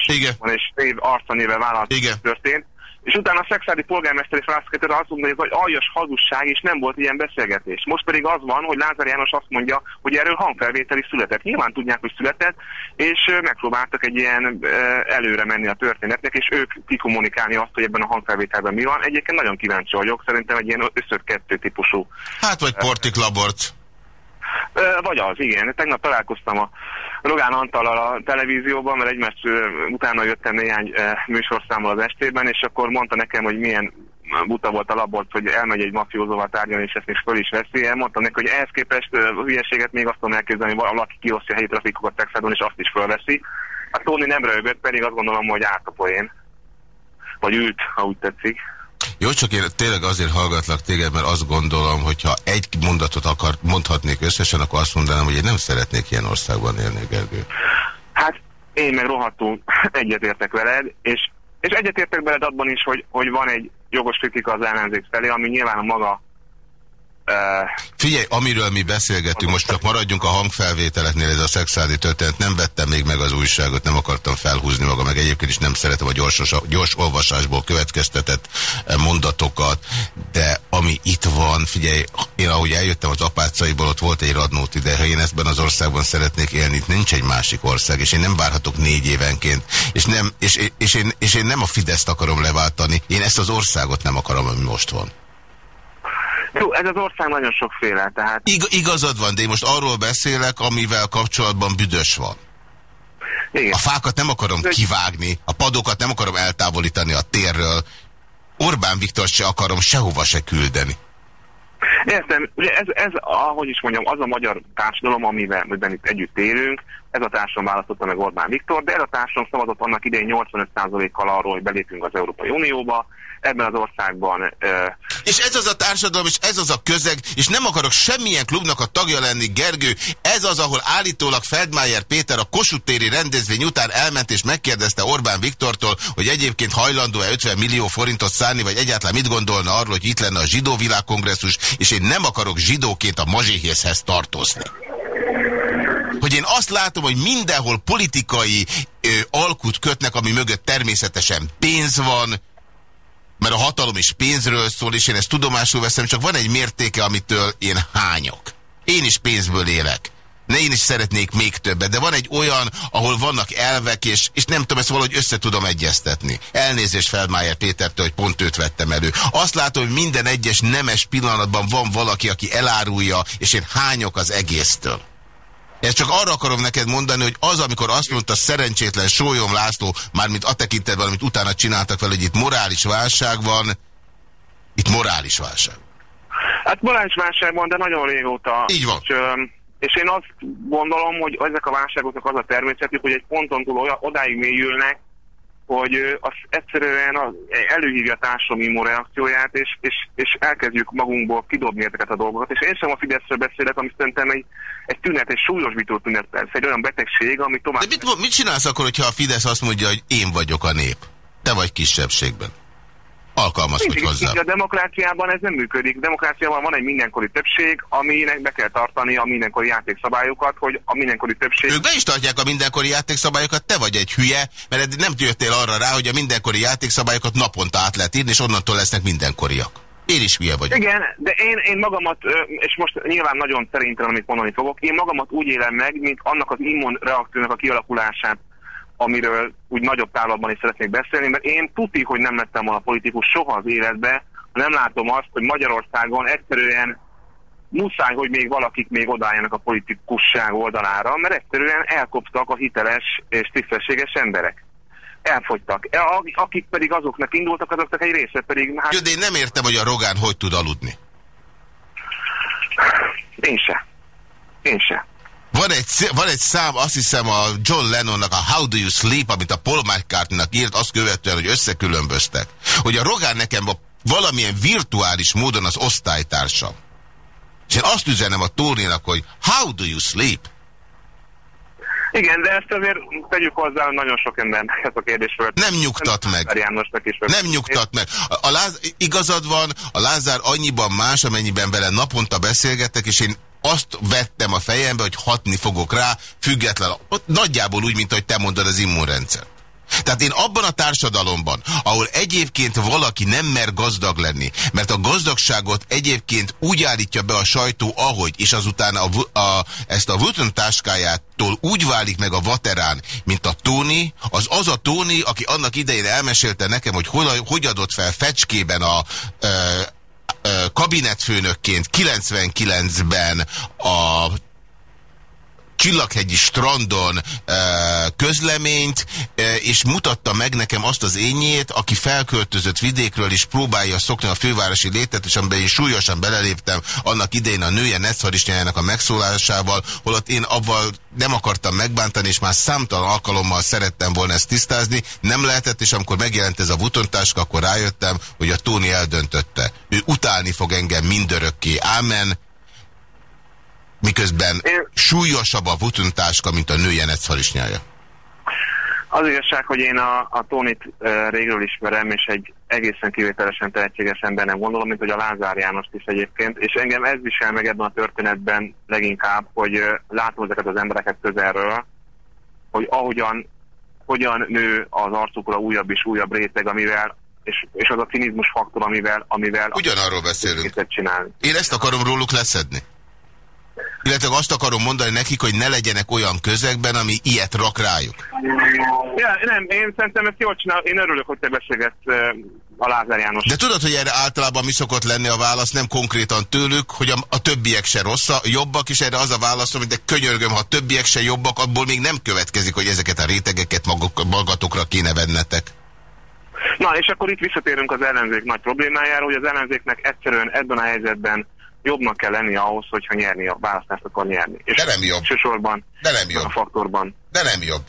és név arcanével vállalt történt, és utána a szexádi polgármester és azt mondja, hogy aljas hazugság, és nem volt ilyen beszélgetés. Most pedig az van, hogy Lázár János azt mondja, hogy erről hangfelvétel is született. Nyilván tudják, hogy született, és megpróbáltak egy ilyen előre menni a történetnek, és ők kikommunikálni azt, hogy ebben a hangfelvételben mi van. Egyébként nagyon kíváncsi vagyok, szerintem egy ilyen összök kettő típusú. Hát vagy Portik Labort. Vagy az, igen. Tegnap találkoztam a Rogán Antallal a televízióban, mert egymást utána jöttem néhány műsorszámmal az estében, és akkor mondta nekem, hogy milyen buta volt a labort, hogy elmegy egy mafiózóval tárgyalni, és ezt még föl is veszi. Mondtam neki, hogy ehhez képest a hülyeséget még azt tudom elképzelni, hogy valaki kiosztja helyi trafikokat Texadon, és azt is fölveszi. A Tony nem rögött, pedig azt gondolom, hogy árt a poén. Vagy ült, ha úgy tetszik. Jó, csak én tényleg azért hallgatlak téged, mert azt gondolom, hogy ha egy mondatot akar, mondhatnék összesen, akkor azt mondanám, hogy én nem szeretnék ilyen országban élni, Gergő. Hát én meg rohadtul egyetértek veled, és, és egyetértek veled abban is, hogy, hogy van egy jogos kritika az ellenzék felé, ami nyilván a maga Figyelj, amiről mi beszélgetünk, most csak maradjunk a hangfelvételeknél, ez a szexuális történet, nem vettem még meg az újságot, nem akartam felhúzni magam, meg egyébként is nem szeretem a gyors, gyors olvasásból következtetett mondatokat, de ami itt van, figyelj, én ahogy eljöttem az apácaiból, ott volt egy radnót ide, ha én ebben az országban szeretnék élni, itt nincs egy másik ország, és én nem várhatok négy évenként, és, nem, és, és, én, és én nem a Fideszt akarom leváltani, én ezt az országot nem akarom, ami most van. Jó, ez az ország nagyon sokféle, tehát... Ig igazad van, de én most arról beszélek, amivel kapcsolatban büdös van. Igen. A fákat nem akarom kivágni, a padokat nem akarom eltávolítani a térről. Orbán Viktor se akarom sehova se küldeni. Értem, ez, ez, ahogy is mondjam, az a magyar társadalom, amiben, amiben itt együtt élünk, ez a társadalom választotta meg Orbán Viktor, de ez a társadalom szavazott annak idején 85%-kal arról, hogy belépünk az Európai Unióba, ebben az országban. Uh... És ez az a társadalom, és ez az a közeg, és nem akarok semmilyen klubnak a tagja lenni, Gergő, ez az, ahol állítólag Feldmájer Péter a Kossuth rendezvény után elment és megkérdezte Orbán Viktortól, hogy egyébként hajlandó-e 50 millió forintot szállni, vagy egyáltalán mit gondolna arról, hogy itt lenne a zsidó világkongresszus, és én nem akarok zsidóként a mazséhészhez tartozni hogy én azt látom, hogy mindenhol politikai ö, alkut kötnek, ami mögött természetesen pénz van, mert a hatalom is pénzről szól, és én ezt tudomásul veszem, csak van egy mértéke, amitől én hányok. Én is pénzből élek. Ne én is szeretnék még többet, de van egy olyan, ahol vannak elvek, és, és nem tudom, ezt valahogy össze tudom egyeztetni. Elnézést Feldmájer Pétertől, hogy pont őt vettem elő. Azt látom, hogy minden egyes nemes pillanatban van valaki, aki elárulja, és én hányok az egésztől. Ezt csak arra akarom neked mondani, hogy az, amikor azt mondta szerencsétlen Sólyom László, mármint a tekintetben, amit utána csináltak vele, hogy itt morális válság van, itt morális válság. Hát morális válság van, de nagyon régóta. Így van. És, és én azt gondolom, hogy ezek a válságoknak az a természetük, hogy egy ponton túl odáig mélyülnek, hogy az egyszerűen az előhívja a társadalmi immunreakcióját, és, és, és elkezdjük magunkból kidobni ezeket a dolgokat. És én sem a Fideszről beszélek, ami szerintem egy, egy tünet, egy súlyosbító tünet, persze, egy olyan betegség, ami tovább... De mit, mit csinálsz akkor, hogyha a Fidesz azt mondja, hogy én vagyok a nép? Te vagy kisebbségben alkalmazkodj hozzá. A demokráciában ez nem működik. Demokráciában van egy mindenkori többség, aminek be kell tartani a mindenkori játékszabályokat, hogy a mindenkori többség... Ők be is tartják a mindenkori játékszabályokat, te vagy egy hülye, mert nem jöttél arra rá, hogy a mindenkori játékszabályokat naponta át lehet írni, és onnantól lesznek mindenkoriak. Én is hülye vagyok. Igen, de én, én magamat, és most nyilván nagyon szerintem, amit mondani fogok, én magamat úgy élem meg, mint annak az immunreakciónak a kialakulását amiről úgy nagyobb távlatban is szeretnék beszélni, mert én tuti, hogy nem lettem volna politikus soha az életbe, nem látom azt, hogy Magyarországon egyszerűen muszáj, hogy még valakik még odálljanak a politikusság oldalára, mert egyszerűen elkoptak a hiteles és tisztességes emberek. Elfogytak. E, akik pedig azoknak indultak, azoknak egy része pedig... Hát... De én nem értem, hogy a Rogán hogy tud aludni. Én se. Én se. Van egy, van egy szám, azt hiszem a John Lennonnak a How Do You Sleep, amit a Paul McCartney-nak írt, azt követően, hogy összekülönböztek. Hogy a Rogán nekem a valamilyen virtuális módon az osztálytársam. És én azt üzenem a Tórinak, hogy How do you sleep? Igen, de ezt azért tegyük hozzá, hogy nagyon sok embernek ez a kérdés volt. Nem nyugtat nem meg. Is nem nyugtat meg. A, a Láz, igazad van, a Lázár annyiban más, amennyiben vele naponta beszélgettek, és én azt vettem a fejembe, hogy hatni fogok rá, független, nagyjából úgy, mint hogy te mondod az immunrendszer. Tehát én abban a társadalomban, ahol egyébként valaki nem mer gazdag lenni, mert a gazdagságot egyébként úgy állítja be a sajtó, ahogy, és azután a, a, ezt a Vuitton táskájától úgy válik meg a vaterán, mint a Tóni, az az a Tóni, aki annak idején elmesélte nekem, hogy hogy, hogy adott fel fecskében a, kabinetfőnökként 99-ben a Csillaghegyi strandon közleményt, és mutatta meg nekem azt az ényét, aki felköltözött vidékről, és próbálja szokni a fővárosi létet, és amiben én súlyosan beleléptem annak idején a nője Netzarisnyájának a megszólásával, holott én abban nem akartam megbántani, és már számtalan alkalommal szerettem volna ezt tisztázni, nem lehetett, és amikor megjelent ez a vutontáska, akkor rájöttem, hogy a Tóni eldöntötte. Ő utálni fog engem mindörökké. Ámen miközben Én... súlyosabb a vutuntáska, mint a nője netszharisnyája. Az igazság, hogy én a, a Tónit régről ismerem, és egy egészen kivételesen tehetséges nem gondolom, mint hogy a Lázár Jánost is egyébként, és engem ez visel meg ebben a történetben leginkább, hogy látom ezeket az embereket közelről, hogy ahogyan hogyan nő az arcukra újabb és újabb réteg, amivel és, és az a cinizmus faktor, amivel... amivel Ugyanarról beszélünk. Csinálni. Én ezt akarom róluk leszedni. Illetve azt akarom mondani nekik, hogy ne legyenek olyan közegben, ami ilyet rak rájuk. Ja, nem, én szerintem ezt jól csinál. Én örülök, hogy te beszélgetsz a Lázár János. De tudod, hogy erre általában mi szokott lenni a válasz, nem konkrétan tőlük, hogy a, a többiek se rossz, jobbak, és erre az a válaszom, hogy de könyörgöm, ha a többiek se jobbak, abból még nem következik, hogy ezeket a rétegeket maguk, magatokra kéne vennetek. Na, és akkor itt visszatérünk az ellenzék nagy problémájára, hogy az ellenzéknek egyszerűen ebben a helyzetben jobbnak kell lenni ahhoz, hogyha nyerni a választást akar nyerni. És De nem jobb. Elsősorban De nem jobb. a faktorban. De nem jobb.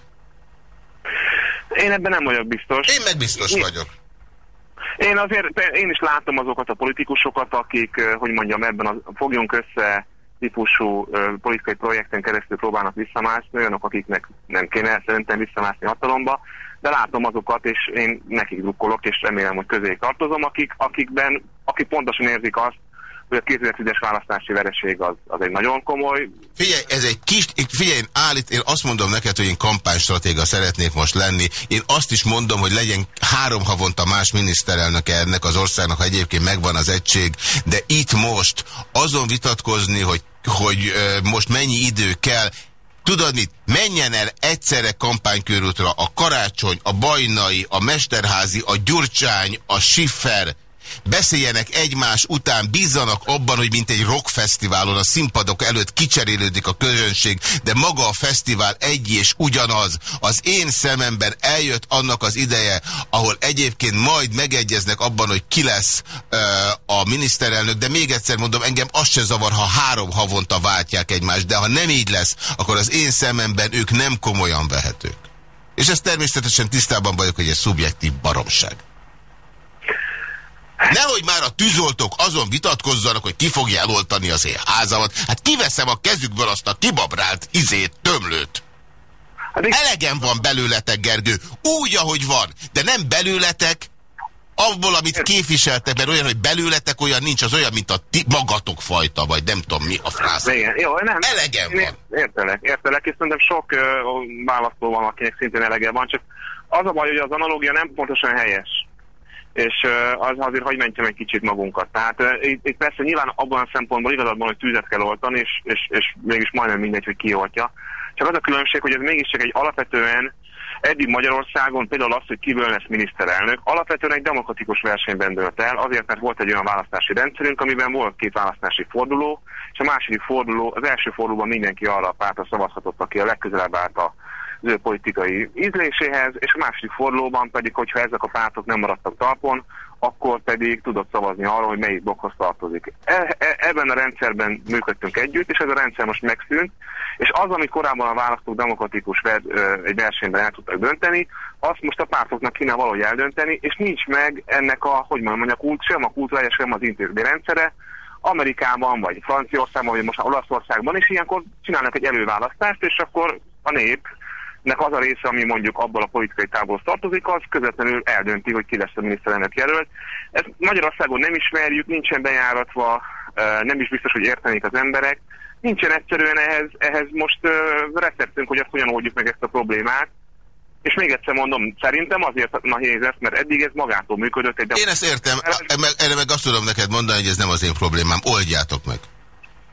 Én ebben nem vagyok biztos. Én meg biztos én, vagyok. Én azért, én is látom azokat a politikusokat, akik, hogy mondjam, ebben a fogjunk össze típusú politikai projekten keresztül próbálnak visszamászni, olyanok, akiknek nem kéne szerintem visszamászni hatalomba, de látom azokat, és én nekik drukkolok, és remélem, hogy közé tartozom, akik, akikben, akik pontosan érzik azt, hogy a 2010-es választási vereség az, az egy nagyon komoly... Figyelj, ez egy kis... Figyelj, én, állít, én azt mondom neked, hogy én kampánystratéga szeretnék most lenni. Én azt is mondom, hogy legyen három havonta más miniszterelnöke ennek az országnak, ha egyébként megvan az egység, de itt most azon vitatkozni, hogy hogy most mennyi idő kell, Tudod mit? Menjen el egyszerre kampánykörútra a Karácsony, a Bajnai, a Mesterházi, a Gyurcsány, a Schiffer, beszéljenek egymás után, bízzanak abban, hogy mint egy rockfesztiválon a színpadok előtt kicserélődik a közönség, de maga a fesztivál egy és ugyanaz. Az én szememben eljött annak az ideje, ahol egyébként majd megegyeznek abban, hogy ki lesz ö, a miniszterelnök, de még egyszer mondom, engem azt se zavar, ha három havonta váltják egymást, de ha nem így lesz, akkor az én szememben ők nem komolyan vehetők. És ez természetesen tisztában vagyok, hogy egy szubjektív baromság. Nehogy már a tűzoltók azon vitatkozzanak, hogy ki fogja eloltani az én házamat. Hát kiveszem a kezükből azt a kibabrált izét, tömlőt. Hát Elegem van belőletek, Gergő. Úgy, ahogy van. De nem belőletek, abból, amit képviseltek, mert olyan, hogy belőletek olyan nincs, az olyan, mint a ti magatok fajta, vagy nem tudom mi a frász. Igen, jó, nem. Elegem van. Értelek, értelek, és szerintem sok uh, választó van, akinek szintén elege van, csak az a baj, hogy az analógia nem pontosan helyes és az azért hagy mentjem egy kicsit magunkat. Tehát itt, itt persze nyilván abban a szempontból igazad van, hogy tűzet kell oltani, és, és, és mégis majdnem mindegy, hogy ki oltja. Csak az a különbség, hogy ez mégiscsak egy alapvetően eddig Magyarországon például az, hogy kiből lesz miniszterelnök, alapvetően egy demokratikus versenyben dölt el, azért, mert volt egy olyan választási rendszerünk, amiben volt két választási forduló, és a második forduló, az első fordulóban mindenki arra a pártra szavazhatott, aki a legközelebb állt a az ő politikai ízléséhez, és a második fordulóban pedig, hogyha ezek a pártok nem maradtak talpon, akkor pedig tudott szavazni arra, hogy melyik blokkhoz tartozik. E, e, ebben a rendszerben működtünk együtt, és ez a rendszer most megszűnt, és az, amit korábban a választók demokratikus ver, egy versenyben el tudtak dönteni, azt most a pártoknak kéne valahogy eldönteni, és nincs meg ennek a, hogy mondjam, a kult, sem a kultúrája, sem az intézmény rendszere, Amerikában, vagy Franciaországban, vagy most Olaszországban, és ilyenkor csinálnak egy előválasztást, és akkor a nép nek az a része, ami mondjuk abból a politikai távolhoz tartozik, az közvetlenül eldönti, hogy ki lesz a miniszterelnök jelölt. Ezt Magyarországon nem ismerjük, nincsen bejáratva, nem is biztos, hogy értenék az emberek. Nincsen egyszerűen ehhez, ehhez most receptünk, hogy ezt hogyan oldjuk meg ezt a problémát. És még egyszer mondom, szerintem azért nehéz ez, mert eddig ez magától működött. Egy Én ezt értem, erre meg azt tudom neked mondani, hogy ez nem az én problémám. Oldjátok meg.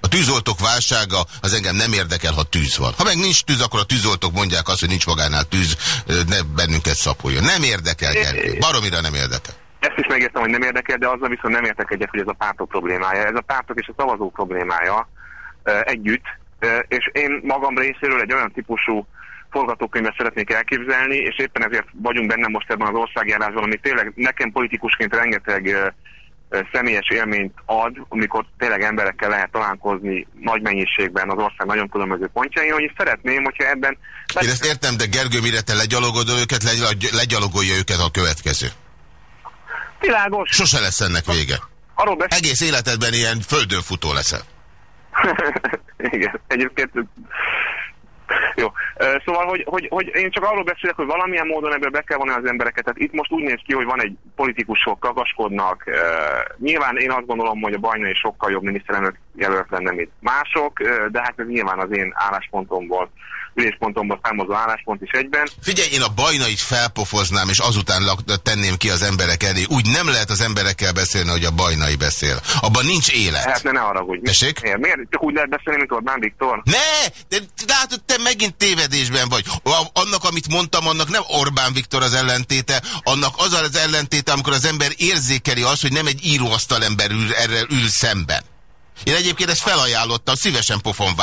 A tűzoltók válsága az engem nem érdekel, ha tűz van. Ha meg nincs tűz, akkor a tűzoltók mondják azt, hogy nincs magánál tűz, ne bennünket szapoljon. Nem érdekel, Gergő. Baromira nem érdekel. Ezt is megértem, hogy nem érdekel, de azzal viszont nem értek egyet, hogy ez a pártok problémája. Ez a pártok és a szavazók problémája együtt, és én magam részéről egy olyan típusú forgatókönyvet szeretnék elképzelni, és éppen ezért vagyunk benne most ebben az országjárásban, ami tényleg nekem politikusként rengeteg személyes élményt ad, amikor tényleg emberekkel lehet találkozni nagy mennyiségben az ország nagyon különböző pontjain, hogy szeretném, hogyha ebben... Én ezt értem, de Gergő, mire te legyalogod őket, legyalogolja őket a következő. Világos. Sose lesz ennek vége. Arról beszél... Egész életedben ilyen földön futó leszel. Igen, egyébként Jó. Szóval, hogy, hogy, hogy én csak arról beszélek, hogy valamilyen módon ebből be kell vonni az embereket. Tehát itt most úgy néz ki, hogy van egy politikusok kagaskodnak. Nyilván én azt gondolom, hogy a Bajnai sokkal jobb miniszterelnök jelölt lenne, mint mások, de hát ez nyilván az én álláspontomból üléspontomban számozó álláspont is egyben. Figyelj, én a bajnait felpofoznám, és azután tenném ki az emberek elé. Úgy nem lehet az emberekkel beszélni, hogy a bajnai beszél. Abban nincs élet. Hát ne, ne haragudj. Tessék? Miért? Miért? Csak úgy lehet beszélni, mint Orbán Viktor? Ne! De látod, te megint tévedésben vagy. Annak, amit mondtam, annak nem Orbán Viktor az ellentéte, annak az az ellentéte, amikor az ember érzékeli azt, hogy nem egy íróasztal ember ül, erre ül szemben. Én egyébként ezt felajánlottam, szívesen pofon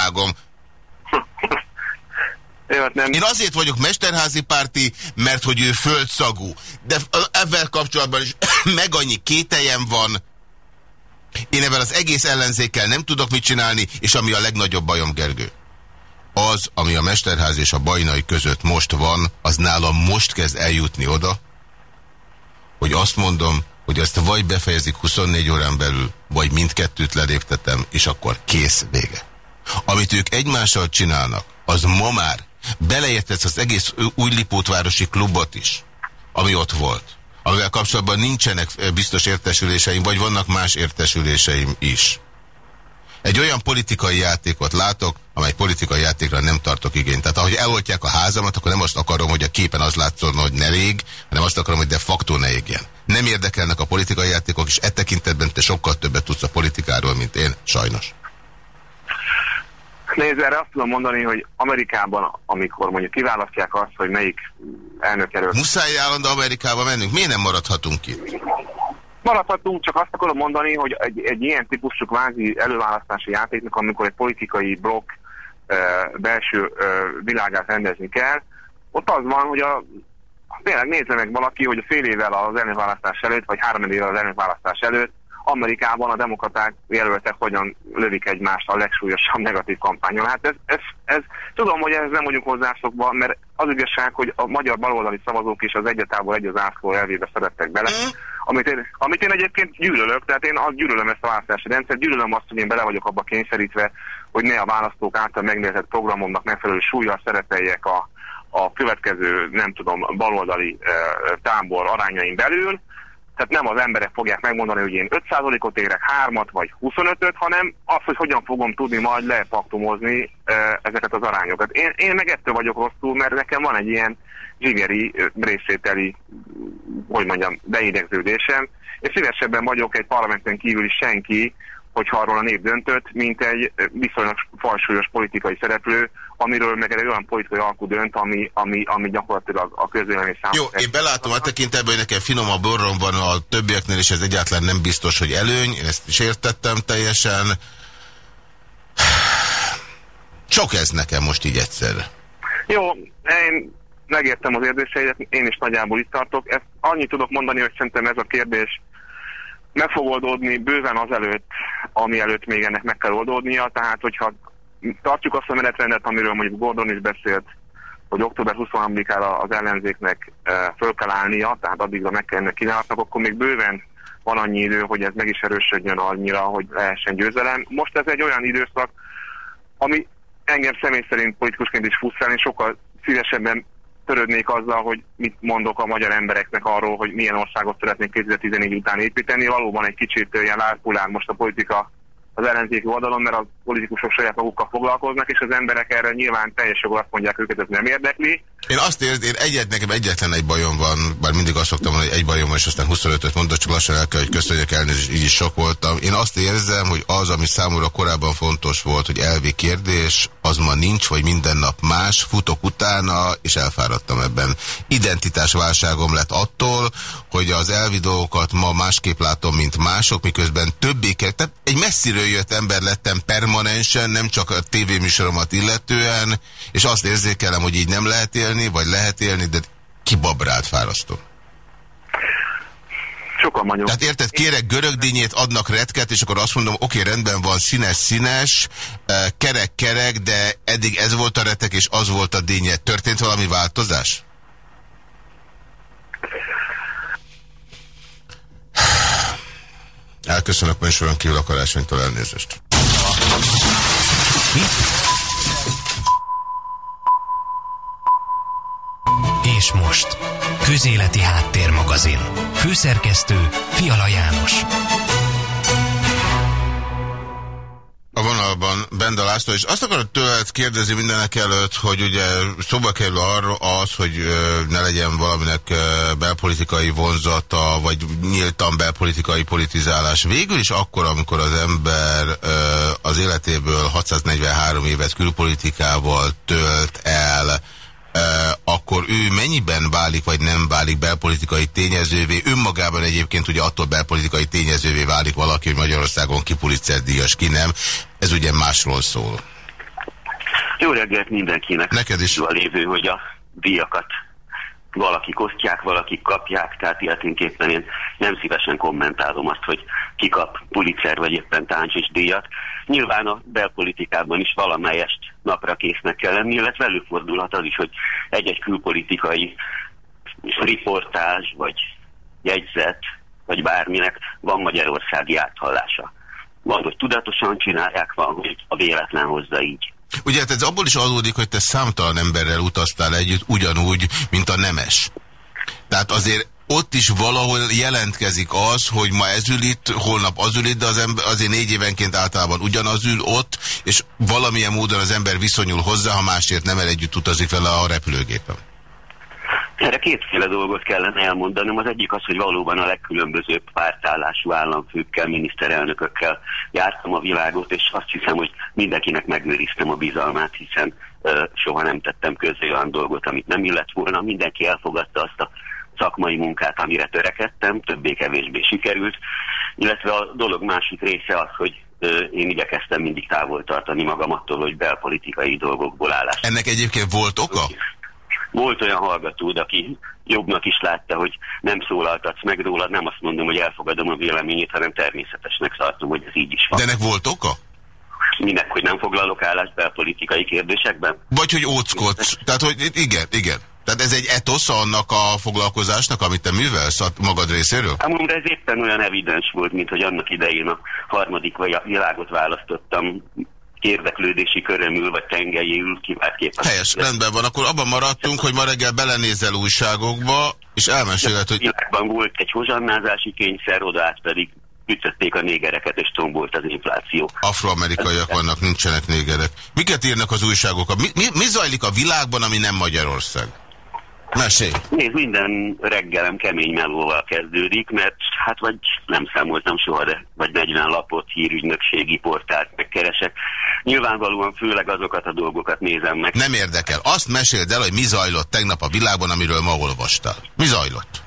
vágom. Hát nem. Én azért vagyok mesterházi párti, mert hogy ő földszagú. De ebben kapcsolatban is meg annyi kételjem van. Én ebben az egész ellenzékkel nem tudok mit csinálni, és ami a legnagyobb bajom, Gergő. Az, ami a Mesterház és a Bajnai között most van, az nálam most kezd eljutni oda, hogy azt mondom, hogy azt vagy befejezik 24 órán belül, vagy mindkettőt leléptetem, és akkor kész vége. Amit ők egymással csinálnak, az ma már beleértesz az egész újlipótvárosi klubot is, ami ott volt, amivel kapcsolatban nincsenek biztos értesüléseim, vagy vannak más értesüléseim is. Egy olyan politikai játékot látok, amely politikai játékra nem tartok igényt. Tehát ahogy eloltják a házamat, akkor nem azt akarom, hogy a képen az látszon, hogy ne rég, hanem azt akarom, hogy de facto ne égjen. Nem érdekelnek a politikai játékok, és e tekintetben te sokkal többet tudsz a politikáról, mint én, sajnos. Nézd, erre azt tudom mondani, hogy Amerikában, amikor mondjuk kiválasztják azt, hogy melyik elnök erő. Muszáj állandó Amerikába mennünk? Miért nem maradhatunk ki? Maradhatunk, csak azt akarom mondani, hogy egy, egy ilyen típusú kvázi előválasztási játéknak, amikor egy politikai blokk e, belső e, világát rendezni kell, ott az van, hogy a tényleg nézze meg valaki, hogy a fél évvel az elnökválasztás előtt, vagy három évvel az elnökválasztás előtt Amerikában a demokraták jelöltek hogyan lövik egymást a legsúlyosabb negatív kampányon. Hát ez, ez, ez, tudom, hogy ez nem vagyunk hozzászokva, mert az igazság, hogy a magyar baloldali szavazók is az egyetából egy az ászló elvébe szerettek bele, mm. amit, én, amit én egyébként gyűlölök, tehát én azt gyűlölöm ezt a választási rendszert, gyűlölöm azt, hogy én bele vagyok abba kényszerítve, hogy ne a választók által megnézett programomnak megfelelő súlyjal szerepeljek a, a következő, nem tudom, baloldali e, tábor arányain belül, tehát nem az emberek fogják megmondani, hogy én 5%-ot érek, 3-at vagy 25-öt, hanem az, hogy hogyan fogom tudni majd lepaktumozni ezeket az arányokat. Én, én meg ettől vagyok rosszul, mert nekem van egy ilyen zsigeri részételi, hogy mondjam, beidegződésem, és szívesebben vagyok egy parlamenten kívüli senki, hogyha arról a nép döntött, mint egy viszonylag falsúlyos politikai szereplő, amiről meg egy olyan politikai alkú dönt, ami, ami, ami gyakorlatilag a közvélemény számára. Jó, én belátom a tekintetben, hogy nekem finom a borrom van a többieknél, és ez egyáltalán nem biztos, hogy előny, én ezt is értettem teljesen. Csak ez nekem most így egyszerre. Jó, én megértem az érzéseidet, én is nagyjából itt tartok. Ezt annyit tudok mondani, hogy szerintem ez a kérdés meg fog oldódni bőven azelőtt, ami előtt még ennek meg kell oldódnia, tehát hogyha tartjuk azt a menetrendet, amiről mondjuk Gordon is beszélt, hogy október 23-ára az ellenzéknek e, föl kell állnia, tehát addigra meg kell ennek kínálatnak, akkor még bőven van annyi idő, hogy ez meg is erősödjön annyira, hogy lehessen győzelem. Most ez egy olyan időszak, ami engem személy szerint politikusként is fusz sokkal szívesebben törődnék azzal, hogy mit mondok a magyar embereknek arról, hogy milyen országot szeretnénk 2014 után építeni. Valóban egy kicsit ilyen lárpulán most a politika az ellenzéki oldalon, mert a politikusok saját magukkal foglalkoznak, és az emberek erre nyilván teljes joggal azt mondják, őket ez nem érdekli. Én azt érzem, én egyet, nekem egyetlen egy bajom van, bár mindig azt szoktam mondani, hogy egy bajom van, és aztán 25-öt mondott, csak lassan el kell, hogy köszönjek elnézést, így is sok voltam. Én azt érzem, hogy az, ami számomra korábban fontos volt, hogy elvi kérdés, az ma nincs, vagy minden nap más, futok utána, és elfáradtam ebben. Identitásválságom lett attól, hogy az elvi dolgokat ma másképp látom, mint mások, miközben többé kell. Tehát egy messziről jött ember lettem permanensen, nem csak a tévéműsoromat illetően, és azt érzékelem, hogy így nem lehet élni, vagy lehet élni, de kibabrált fárasztó. Sokan vagyok. Tehát érted, kérek görögdínyét, adnak retket, és akkor azt mondom, oké, rendben van, színes-színes, kerek-kerek, de eddig ez volt a retek, és az volt a dínye. Történt valami változás? Elköszönök műsoron kívül a karácsonytól elnézést. És most Közéleti Háttérmagazin. Főszerkesztő Fiala János. A vonalban Benda László, és azt akarod tőled kérdezni mindenek előtt, hogy ugye szóba kerül arra az, hogy ne legyen valaminek belpolitikai vonzata, vagy nyíltan belpolitikai politizálás. Végül is akkor, amikor az ember az életéből 643 évet külpolitikával tölt el, akkor ő mennyiben válik, vagy nem válik belpolitikai tényezővé? Önmagában egyébként ugye attól belpolitikai tényezővé válik valaki, hogy Magyarországon ki díjas, ki nem. Ez ugye másról szól. Jó reggelt mindenkinek. Neked is. A lévő, hogy a díjakat valakik osztják, valakik kapják, tehát ilyeténképpen én nem szívesen kommentálom azt, hogy ki kap Pulitzer vagy éppen Táncsis díjat. Nyilván a belpolitikában is valamelyest napra késznek kell lenni, illetve előfordulhat az is, hogy egy-egy külpolitikai riportázs, vagy jegyzet, vagy bárminek van magyarországi áthallása. Van, hogy tudatosan csinálják, van, hogy a véletlen hozza így. Ugye hát ez abból is adódik, hogy te számtalan emberrel utaztál együtt, ugyanúgy, mint a nemes. Tehát azért ott is valahol jelentkezik az, hogy ma ez ül itt, holnap az ül itt, de az ember, azért négy évenként általában ugyanaz ül ott, és valamilyen módon az ember viszonyul hozzá, ha másért nem el együtt utazik vele a repülőgépen. Erre kétféle dolgot kellene elmondanom. Az egyik az, hogy valóban a legkülönbözőbb pártállású államfőkkel, miniszterelnökökkel jártam a világot, és azt hiszem, hogy mindenkinek megőriztem a bizalmát, hiszen uh, soha nem tettem közé olyan dolgot, amit nem illett volna. Mindenki elfogadta azt a szakmai munkát, amire törekedtem, többé-kevésbé sikerült, illetve a dolog másik része az, hogy én igyekeztem mindig távol tartani magam attól, hogy belpolitikai dolgokból állás. Ennek egyébként volt oka? Volt olyan hallgatód, aki jobbnak is látta, hogy nem szólaltatsz meg róla, nem azt mondom, hogy elfogadom a véleményét, hanem természetesnek tartom, hogy ez így is van. De ennek volt oka? Minek, hogy nem foglalok állást belpolitikai kérdésekben? Vagy hogy óckodsz. Tehát, hogy igen, igen. Tehát ez egy etosz annak a foglalkozásnak, amit te művelsz a magad részéről? Számomra ez éppen olyan evidens volt, mint hogy annak idején a harmadik világot választottam érdeklődési körömül, vagy tengelyül kiváltképpen. Helyes, rendben van. Akkor abban maradtunk, hogy ma reggel belenézel újságokba, és elmeséled, hogy... Világban volt egy hozsannázási kényszer, oda át pedig ütötték a négereket, és tombolt az infláció. Afroamerikaiak vannak, nincsenek négerek. Miket írnak az újságok? Mi, mi, mi zajlik a világban, ami nem Magyarország? Mesélj! Nézd, minden reggelem kemény melóval kezdődik, mert hát vagy nem számoltam soha, de vagy 40 lapot, hírügynökségi portált megkeresek. Nyilvánvalóan főleg azokat a dolgokat nézem meg. Nem érdekel. Azt meséld el, hogy mi zajlott tegnap a világban, amiről ma olvastál. Mi zajlott?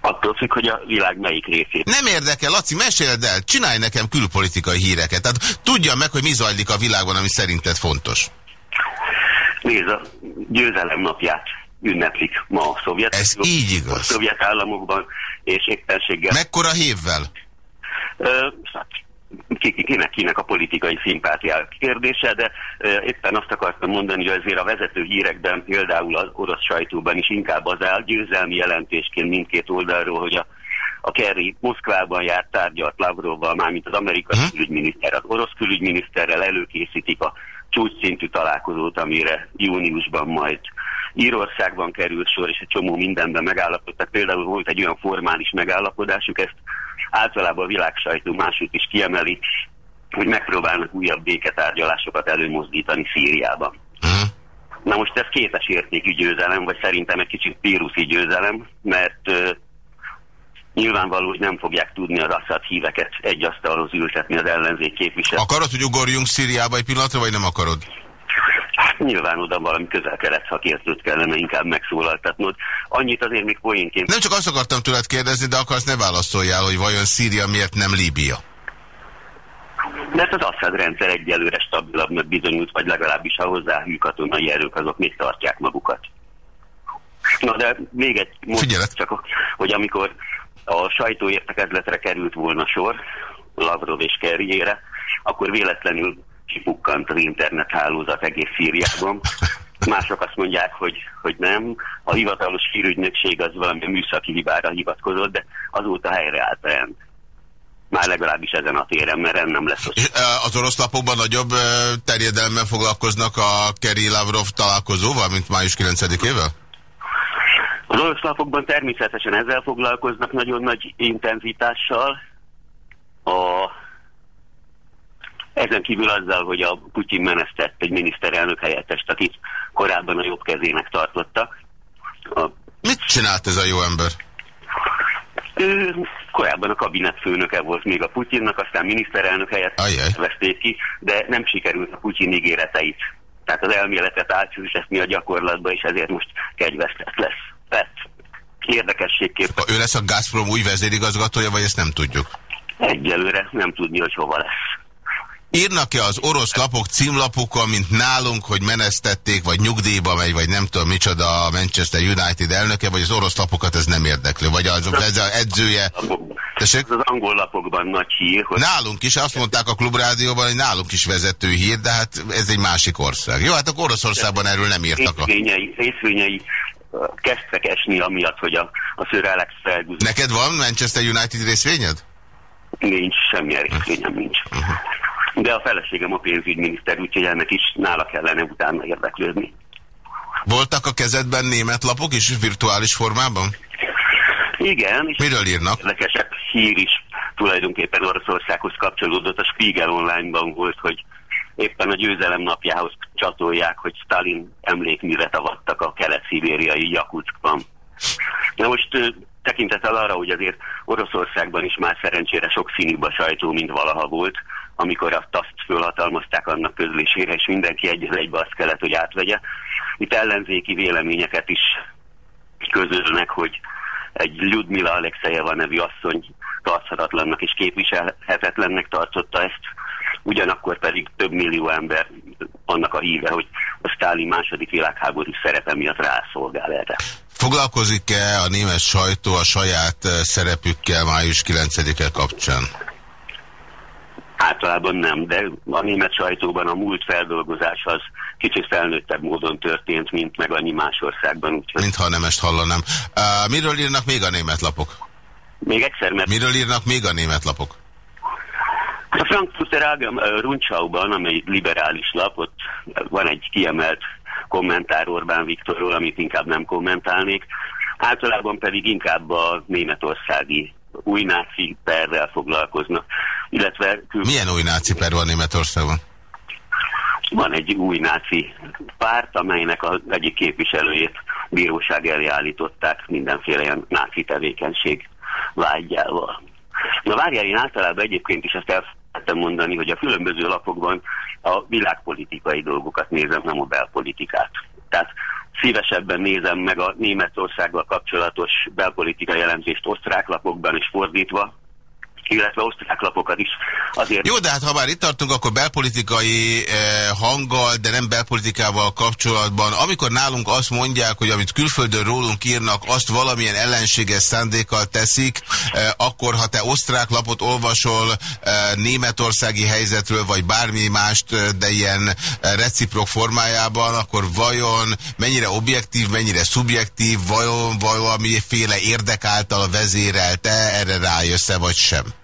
Attól függ, hogy a világ melyik részét. Nem érdekel, Laci, meséld el, csinálj nekem külpolitikai híreket. Tehát tudja meg, hogy mi zajlik a világban, ami szerinted fontos. Nézd, a győzelem napját ünneplik ma a szovjet, Ez így igaz. A szovjet államokban, és éppenséggel... Mekkora hévvel? Ö, hát, kinek, kinek a politikai szimpátiák kérdése, de éppen azt akartam mondani, hogy azért a vezető hírekben, például az orosz sajtóban is inkább az áll győzelmi jelentésként mindkét oldalról, hogy a a Kerry Moszkvában járt tárgyalt Lavrovval, mármint az amerikai uh-huh. külügyminiszter, az orosz külügyminiszterrel előkészítik a csúcsszintű találkozót, amire júniusban majd Írországban került sor, és egy csomó mindenben megállapodtak. Például volt egy olyan formális megállapodásuk, ezt általában a világsajtó másút is kiemeli, hogy megpróbálnak újabb béketárgyalásokat előmozdítani Szíriában. Na most ez kétes értékű győzelem, vagy szerintem egy kicsit píruszi győzelem, mert uh, nyilvánvaló, hogy nem fogják tudni az Assad híveket egy asztalhoz ültetni az ellenzék képviselő. Akarod, hogy ugorjunk Szíriába egy pillanatra, vagy nem akarod? Nyilván oda valami közel-kelet szakértőt kellene inkább megszólaltatnod. Annyit azért még poénként... Nem csak azt akartam tőled kérdezni, de akarsz ne válaszoljál, hogy vajon Szíria miért nem Líbia? Mert az Assad rendszer egyelőre stabilabbnak bizonyult, vagy legalábbis a hozzáhű katonai erők azok még tartják magukat. Na de még egy... Figyelet. Csak, hogy amikor a sajtóértekezletre került volna sor, Lavrov és Kerjére, akkor véletlenül kipukkant az internethálózat egész Szíriában. Mások azt mondják, hogy, hogy nem. A hivatalos hírügynökség az valami műszaki hibára hivatkozott, de azóta helyreállt a rend. Már legalábbis ezen a téren, mert nem lesz És az orosz lapokban nagyobb terjedelmen foglalkoznak a Keri Lavrov találkozóval, mint május 9-ével? Az orosz lapokban természetesen ezzel foglalkoznak nagyon nagy intenzitással. A, ezen kívül azzal, hogy a Putyin menesztett egy miniszterelnök helyettest, akit korábban a jobb kezének tartottak. A, Mit csinált ez a jó ember? Ő korábban a kabinet főnöke volt még a Putyinnak, aztán miniszterelnök helyett veszték ki, de nem sikerült a Putyin ígéreteit. Tehát az elméletet átültetni a gyakorlatba, és ezért most kegyvesztett lesz. Tehát érdekességképpen. Ő lesz a Gazprom új vezérigazgatója, vagy ezt nem tudjuk? Egyelőre nem tudni, hogy hova lesz. Írnak-e az orosz lapok címlapokon, mint nálunk, hogy menesztették, vagy nyugdíjba megy, vagy nem tudom micsoda a Manchester United elnöke, vagy az orosz lapokat ez nem érdekli? Vagy az, ez az edzője... Tessék? Az angol lapokban nagy hír. Hogy... Nálunk is, azt mondták a klubrádióban, hogy nálunk is vezető hír, de hát ez egy másik ország. Jó, hát a Oroszországban erről nem írtak. Részvényei, részvényei kezdtek esni amiatt, hogy a, a Sir Alex Ferguson... Neked van Manchester United részvényed? Nincs, semmilyen részvényem nincs. Uh -huh de a feleségem a pénzügyminiszter, úgyhogy ennek is nála kellene utána érdeklődni. Voltak a kezedben német lapok is virtuális formában? Igen. És Miről írnak? Érdekesebb hír is tulajdonképpen Oroszországhoz kapcsolódott. A Spiegel online-ban volt, hogy éppen a győzelem napjához csatolják, hogy Stalin emlékművet avattak a kelet-szibériai Jakutskban. Na most tekintettel arra, hogy azért Oroszországban is már szerencsére sok színűbb a sajtó, mint valaha volt, amikor azt, azt fölhatalmazták annak közlésére, és mindenki egy egybe azt kellett, hogy átvegye. Itt ellenzéki véleményeket is közölnek, hogy egy Lyudmila Alexejeva nevű asszony tarthatatlannak és képviselhetetlennek tartotta ezt, ugyanakkor pedig több millió ember annak a híve, hogy a Sztálin második világháború szerepe miatt rászolgál erre. Foglalkozik-e a német sajtó a saját eh, szerepükkel május 9-e kapcsán? Általában nem, de a német sajtóban a múlt feldolgozás az kicsit felnőttebb módon történt, mint meg annyi más országban. Úgyhogy... Mintha nem ezt hallanám. Uh, miről írnak még a német lapok? Még egyszer, mert... Miről írnak még a német lapok? A Frankfurter Allgemeine Rundschauban, amely liberális lap, ott van egy kiemelt kommentár Orbán Viktorról, amit inkább nem kommentálnék. Általában pedig inkább a németországi új náci perrel foglalkoznak. Illetve Milyen új náci per van Németországban? Van egy új náci párt, amelynek az egyik képviselőjét bíróság elé állították mindenféle ilyen náci tevékenység vágyjával. Na várjál, én általában egyébként is ezt elfelejtettem mondani, hogy a különböző lapokban a világpolitikai dolgokat nézem, nem a belpolitikát. Tehát szívesebben nézem meg a Németországgal kapcsolatos belpolitikai jellemzést osztrák lapokban is fordítva, illetve osztrák lapokat is. Azért... Jó, de hát ha már itt tartunk, akkor belpolitikai eh, hanggal, de nem belpolitikával kapcsolatban. Amikor nálunk azt mondják, hogy amit külföldön rólunk írnak, azt valamilyen ellenséges szándékkal teszik, eh, akkor ha te osztrák lapot olvasol eh, németországi helyzetről, vagy bármi mást, eh, de ilyen eh, reciprok formájában, akkor vajon mennyire objektív, mennyire szubjektív, vajon valamiféle érdek által vezérelte, erre rájössze, vagy sem?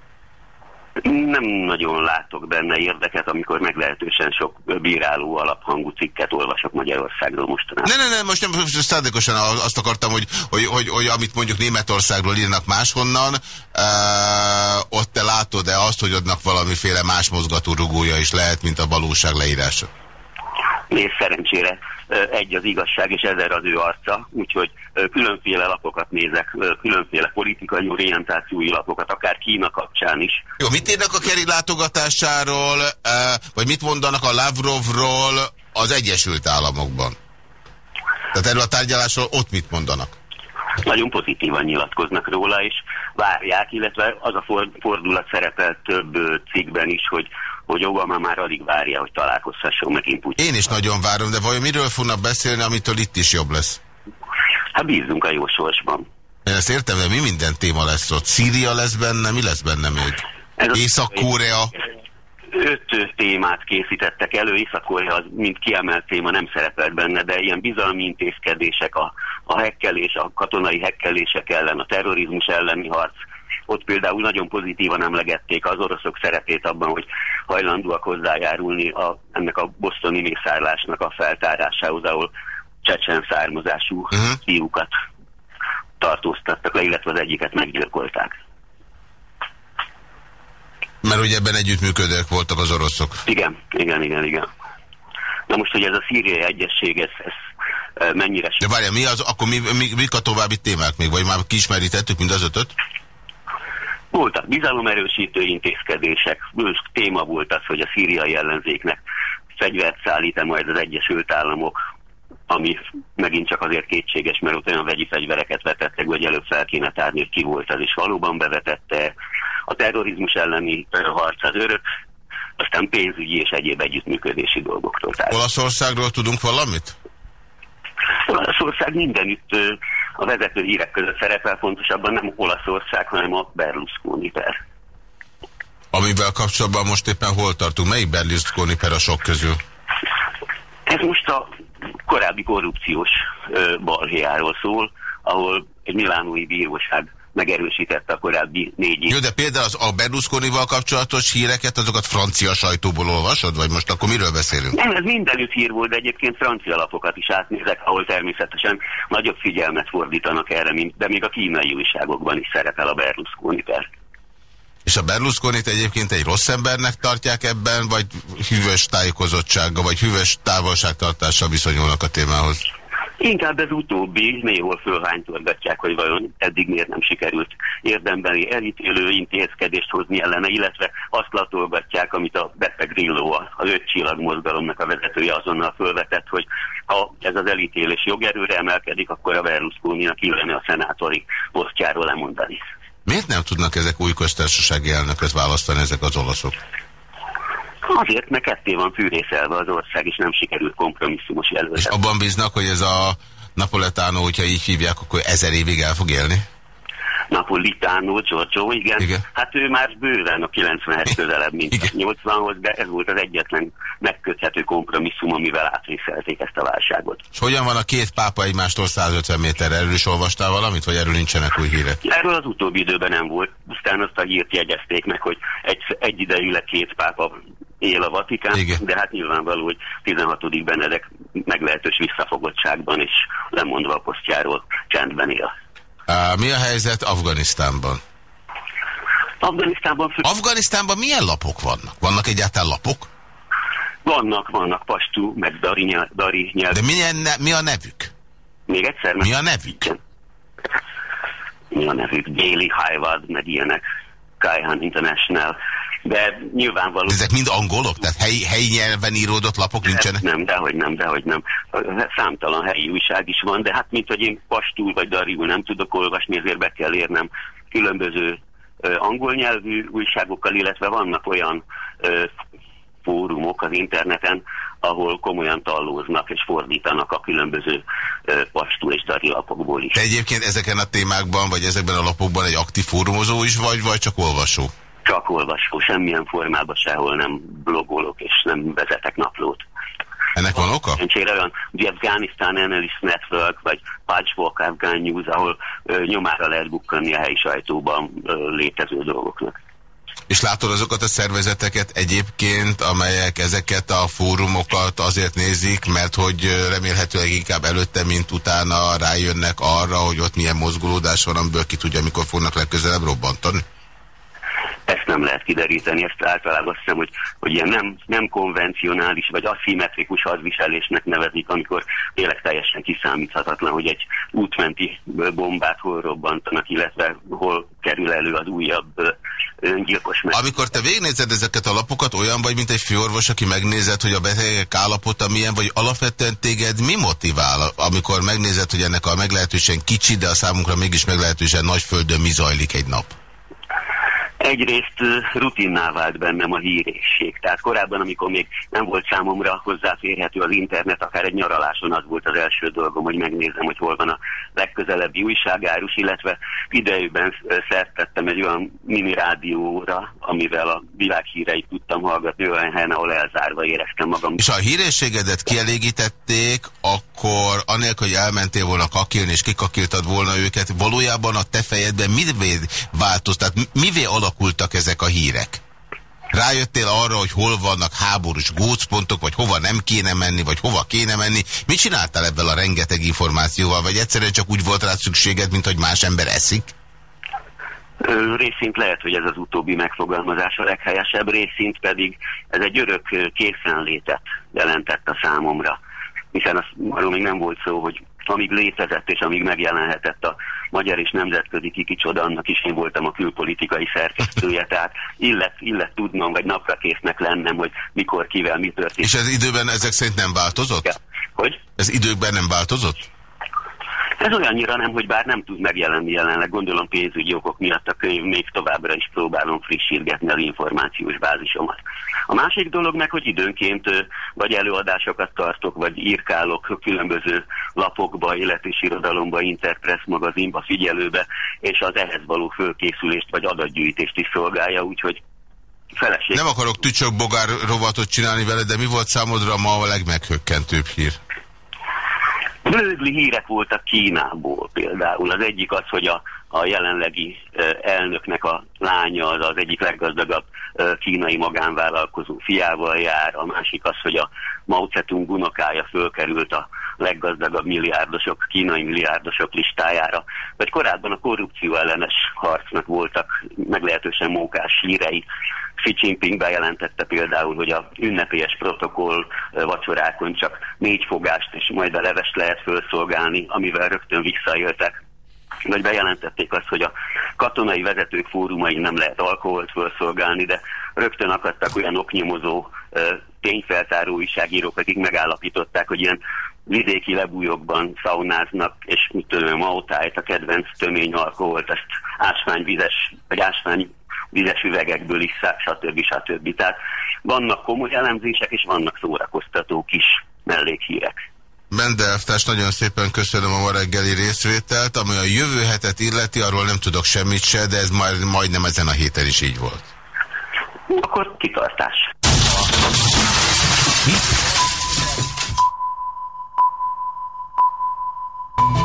Nem nagyon látok benne érdeket, amikor meglehetősen sok bíráló alaphangú cikket olvasok Magyarországról mostanában. Ne, ne, ne, most nem most szándékosan azt akartam, hogy, hogy, hogy, hogy amit mondjuk Németországról írnak máshonnan, uh, ott te látod-e azt, hogy adnak valamiféle más mozgatórugója is lehet, mint a valóság leírása? Nézd szerencsére egy az igazság, és ezer az ő arca, úgyhogy különféle lapokat nézek, különféle politikai orientációi lapokat, akár Kína kapcsán is. Jó, mit írnak a Keri látogatásáról, vagy mit mondanak a Lavrovról az Egyesült Államokban? Tehát erről a tárgyalásról ott mit mondanak? Nagyon pozitívan nyilatkoznak róla, és várják, illetve az a fordulat szerepel több cikkben is, hogy hogy Obama már alig várja, hogy találkozhasson megint Putyin. Én is nagyon várom, de vajon miről fognak beszélni, amitől itt is jobb lesz? Hát bízunk a jó sorsban. Én ezt értem, de mi minden téma lesz ott? Szíria lesz benne, mi lesz benne még? Észak-Korea? Öt témát készítettek elő, Észak-Korea az mint kiemelt téma nem szerepelt benne, de ilyen bizalmi intézkedések, a, a hekkelés, a katonai hekkelések ellen, a terrorizmus elleni harc, ott például nagyon pozitívan emlegették az oroszok szerepét abban, hogy hajlandóak hozzájárulni a, ennek a bosztoni mészárlásnak a feltárásához, ahol csecsen származású uh mhm. -huh. fiúkat tartóztattak le, illetve az egyiket meggyilkolták. Mert ugye ebben együttműködők voltak az oroszok. Igen, igen, igen, igen. Na most, hogy ez a szíriai egyesség, ez, ez mennyire... De várjál, mi az, akkor mi, mi, mik a további témák még? Vagy már kismerítettük mind az ötöt? Voltak bizalomerősítő intézkedések, bős téma volt az, hogy a szíriai ellenzéknek fegyvert szállít-e majd az Egyesült Államok, ami megint csak azért kétséges, mert ott olyan vegyi fegyvereket vetettek, hogy előbb fel kéne tárni, hogy ki volt az, és valóban bevetette a terrorizmus elleni harc az örök, aztán pénzügyi és egyéb együttműködési dolgoktól. Olaszországról tudunk valamit? Olaszország mindenütt a vezető hírek között szerepel, fontosabban nem Olaszország, hanem a Berlusconi per. Amivel kapcsolatban most éppen hol tartunk? Melyik Berlusconi per a sok közül? Ez most a korábbi korrupciós balhéjáról szól, ahol egy milánói bíróság megerősítette a korábbi négy év. Jó, de például az a Berlusconival kapcsolatos híreket, azokat francia sajtóból olvasod, vagy most akkor miről beszélünk? Nem, ez mindenütt hír volt, de egyébként francia lapokat is átnézek, ahol természetesen nagyobb figyelmet fordítanak erre, mint, de még a kínai újságokban is szerepel a Berlusconi per. És a Berlusconit egyébként egy rossz embernek tartják ebben, vagy hűvös tájékozottsága, vagy hűvös távolságtartással viszonyulnak a témához? Inkább ez utóbbi, néhol fölhánytorgatják, hogy vajon eddig miért nem sikerült érdembeli elítélő intézkedést hozni ellene, illetve azt latolgatják, amit a Beppe Grillo, az öt csillag mozgalomnak a vezetője azonnal fölvetett, hogy ha ez az elítélés jogerőre emelkedik, akkor a Berlusconi-nak illene a szenátori posztjáról lemondani. Miért nem tudnak ezek új köztársasági elnököt választani ezek az olaszok? Azért, mert ketté van fűrészelve az ország, és nem sikerült kompromisszumos jelöltet. És abban bíznak, hogy ez a Napoletano, hogyha így hívják, akkor ezer évig el fog élni? Napolitano, Giorgio, igen. igen. Hát ő már bőven a 90-hez közelebb, mint igen. a 80-hoz, de ez volt az egyetlen megköthető kompromisszum, amivel átvészelték ezt a válságot. És hogyan van a két pápa egymástól 150 méter? Erről is olvastál valamit, vagy erről nincsenek új hírek? Erről az utóbbi időben nem volt. Aztán azt a hírt jegyezték meg, hogy egy, egyidejűleg két pápa él a Vatikán, Igen. de hát nyilvánvaló, hogy 16. Benedek meglehetős visszafogottságban és lemondva a posztjáról csendben él. Mi a helyzet Afganisztánban? Afganisztánban... Fő... Afganisztánban milyen lapok vannak? Vannak egyáltalán lapok? Vannak, vannak pastú, meg dari, dari nyelv. De milyen, ne, mi a nevük? Még egyszer? Mi a nevük? Igen. Mi a nevük? Daily Highwad, meg ilyenek. Kaihan International de nyilvánvaló... De ezek mind angolok? Tehát helyi, helyi nyelven íródott lapok nincsenek? Nem, dehogy nem, dehogy nem. Számtalan helyi újság is van, de hát mint hogy én pastul vagy dariul nem tudok olvasni, ezért be kell érnem különböző angol nyelvű újságokkal, illetve vannak olyan fórumok az interneten, ahol komolyan tallóznak és fordítanak a különböző dari lapokból is. Te egyébként ezeken a témákban, vagy ezekben a lapokban egy aktív fórumozó is vagy, vagy csak olvasó? csak olvasó, semmilyen formában sehol nem blogolok és nem vezetek naplót. Ennek van oka? Szerencsére olyan, ugye Afghanistan Analyst Network, vagy Patchwork Afghan News, ahol ö, nyomára lehet bukkanni a helyi sajtóban ö, létező dolgoknak. És látod azokat a szervezeteket egyébként, amelyek ezeket a fórumokat azért nézik, mert hogy remélhetőleg inkább előtte, mint utána rájönnek arra, hogy ott milyen mozgolódás van, amiből ki tudja, mikor fognak legközelebb robbantani? Ezt nem lehet kideríteni, ezt általában azt hiszem, hogy, hogy ilyen nem, nem konvencionális vagy aszimmetrikus hadviselésnek nevezik, amikor tényleg teljesen kiszámíthatatlan, hogy egy útmenti bombát hol robbantanak, illetve hol kerül elő az újabb öngyilkos meg. Amikor te végnézed ezeket a lapokat, olyan vagy, mint egy főorvos, aki megnézed, hogy a betegek állapota milyen, vagy alapvetően téged mi motivál, amikor megnézed, hogy ennek a meglehetősen kicsi, de a számunkra mégis meglehetősen nagy földön mi zajlik egy nap? Egyrészt rutinná vált bennem a hírészség. Tehát korábban, amikor még nem volt számomra hozzáférhető az internet, akár egy nyaraláson az volt az első dolgom, hogy megnézem, hogy hol van a legközelebbi újságárus, illetve idejében szertettem egy olyan mini rádióra, amivel a világ híreit tudtam hallgatni olyan helyen, ahol elzárva éreztem magam. És a hírességedet kielégítették, akkor anélkül, hogy elmentél volna kakilni, és kikakiltad volna őket, valójában a te fejedben mivé változott? Tehát mivé alak alakultak ezek a hírek? Rájöttél arra, hogy hol vannak háborús gócpontok, vagy hova nem kéne menni, vagy hova kéne menni. Mit csináltál ebből a rengeteg információval, vagy egyszerűen csak úgy volt rá szükséged, mint hogy más ember eszik? Részint lehet, hogy ez az utóbbi megfogalmazás a leghelyesebb, részint pedig ez egy örök készenlétet jelentett a számomra. Hiszen az, arról még nem volt szó, hogy amíg létezett és amíg megjelenhetett a magyar és nemzetközi kikicsoda, annak is én voltam a külpolitikai szerkesztője, tehát illet, illet tudnom, vagy napra késznek lennem, hogy mikor, kivel, mi történt. És ez időben ezek szerint nem változott? Ja. Hogy? Ez időkben nem változott? Ez olyannyira nem, hogy bár nem tud megjelenni jelenleg, gondolom pénzügyi okok miatt a könyv még továbbra is próbálom frissítgetni az információs bázisomat. A másik dolog meg, hogy időnként vagy előadásokat tartok, vagy írkálok különböző lapokba, élet és irodalomba, Interpress magazinba, figyelőbe, és az ehhez való fölkészülést vagy adatgyűjtést is szolgálja, úgyhogy feleség. Nem akarok tücsök bogár rovatot csinálni vele, de mi volt számodra ma a legmeghökkentőbb hír? Blödli hírek voltak Kínából például. Az egyik az, hogy a, a jelenlegi elnöknek a lánya az az egyik leggazdagabb kínai magánvállalkozó fiával jár, a másik az, hogy a Mao Zedong unokája fölkerült a leggazdagabb milliárdosok, kínai milliárdosok listájára, vagy korábban a korrupció ellenes harcnak voltak meglehetősen mókás hírei. Xi Jinping bejelentette például, hogy a ünnepélyes protokoll vacsorákon csak négy fogást és majd a levest lehet felszolgálni, amivel rögtön visszaéltek vagy bejelentették azt, hogy a katonai vezetők fórumai nem lehet alkoholt felszolgálni, de rögtön akadtak olyan oknyomozó tényfeltáró újságírók, akik megállapították, hogy ilyen vidéki lebújokban szaunáznak, és mit tudom, mautájt, a kedvenc tömény alkoholt, ezt ásványvizes, vagy ásvány vizes üvegekből is, stb. stb. Tehát vannak komoly elemzések, és vannak szórakoztató kis mellékhírek. Mendelftás, nagyon szépen köszönöm a ma reggeli részvételt. Ami a jövő hetet illeti, arról nem tudok semmit se, de ez majd, majdnem ezen a héten is így volt. Akkor kitartás.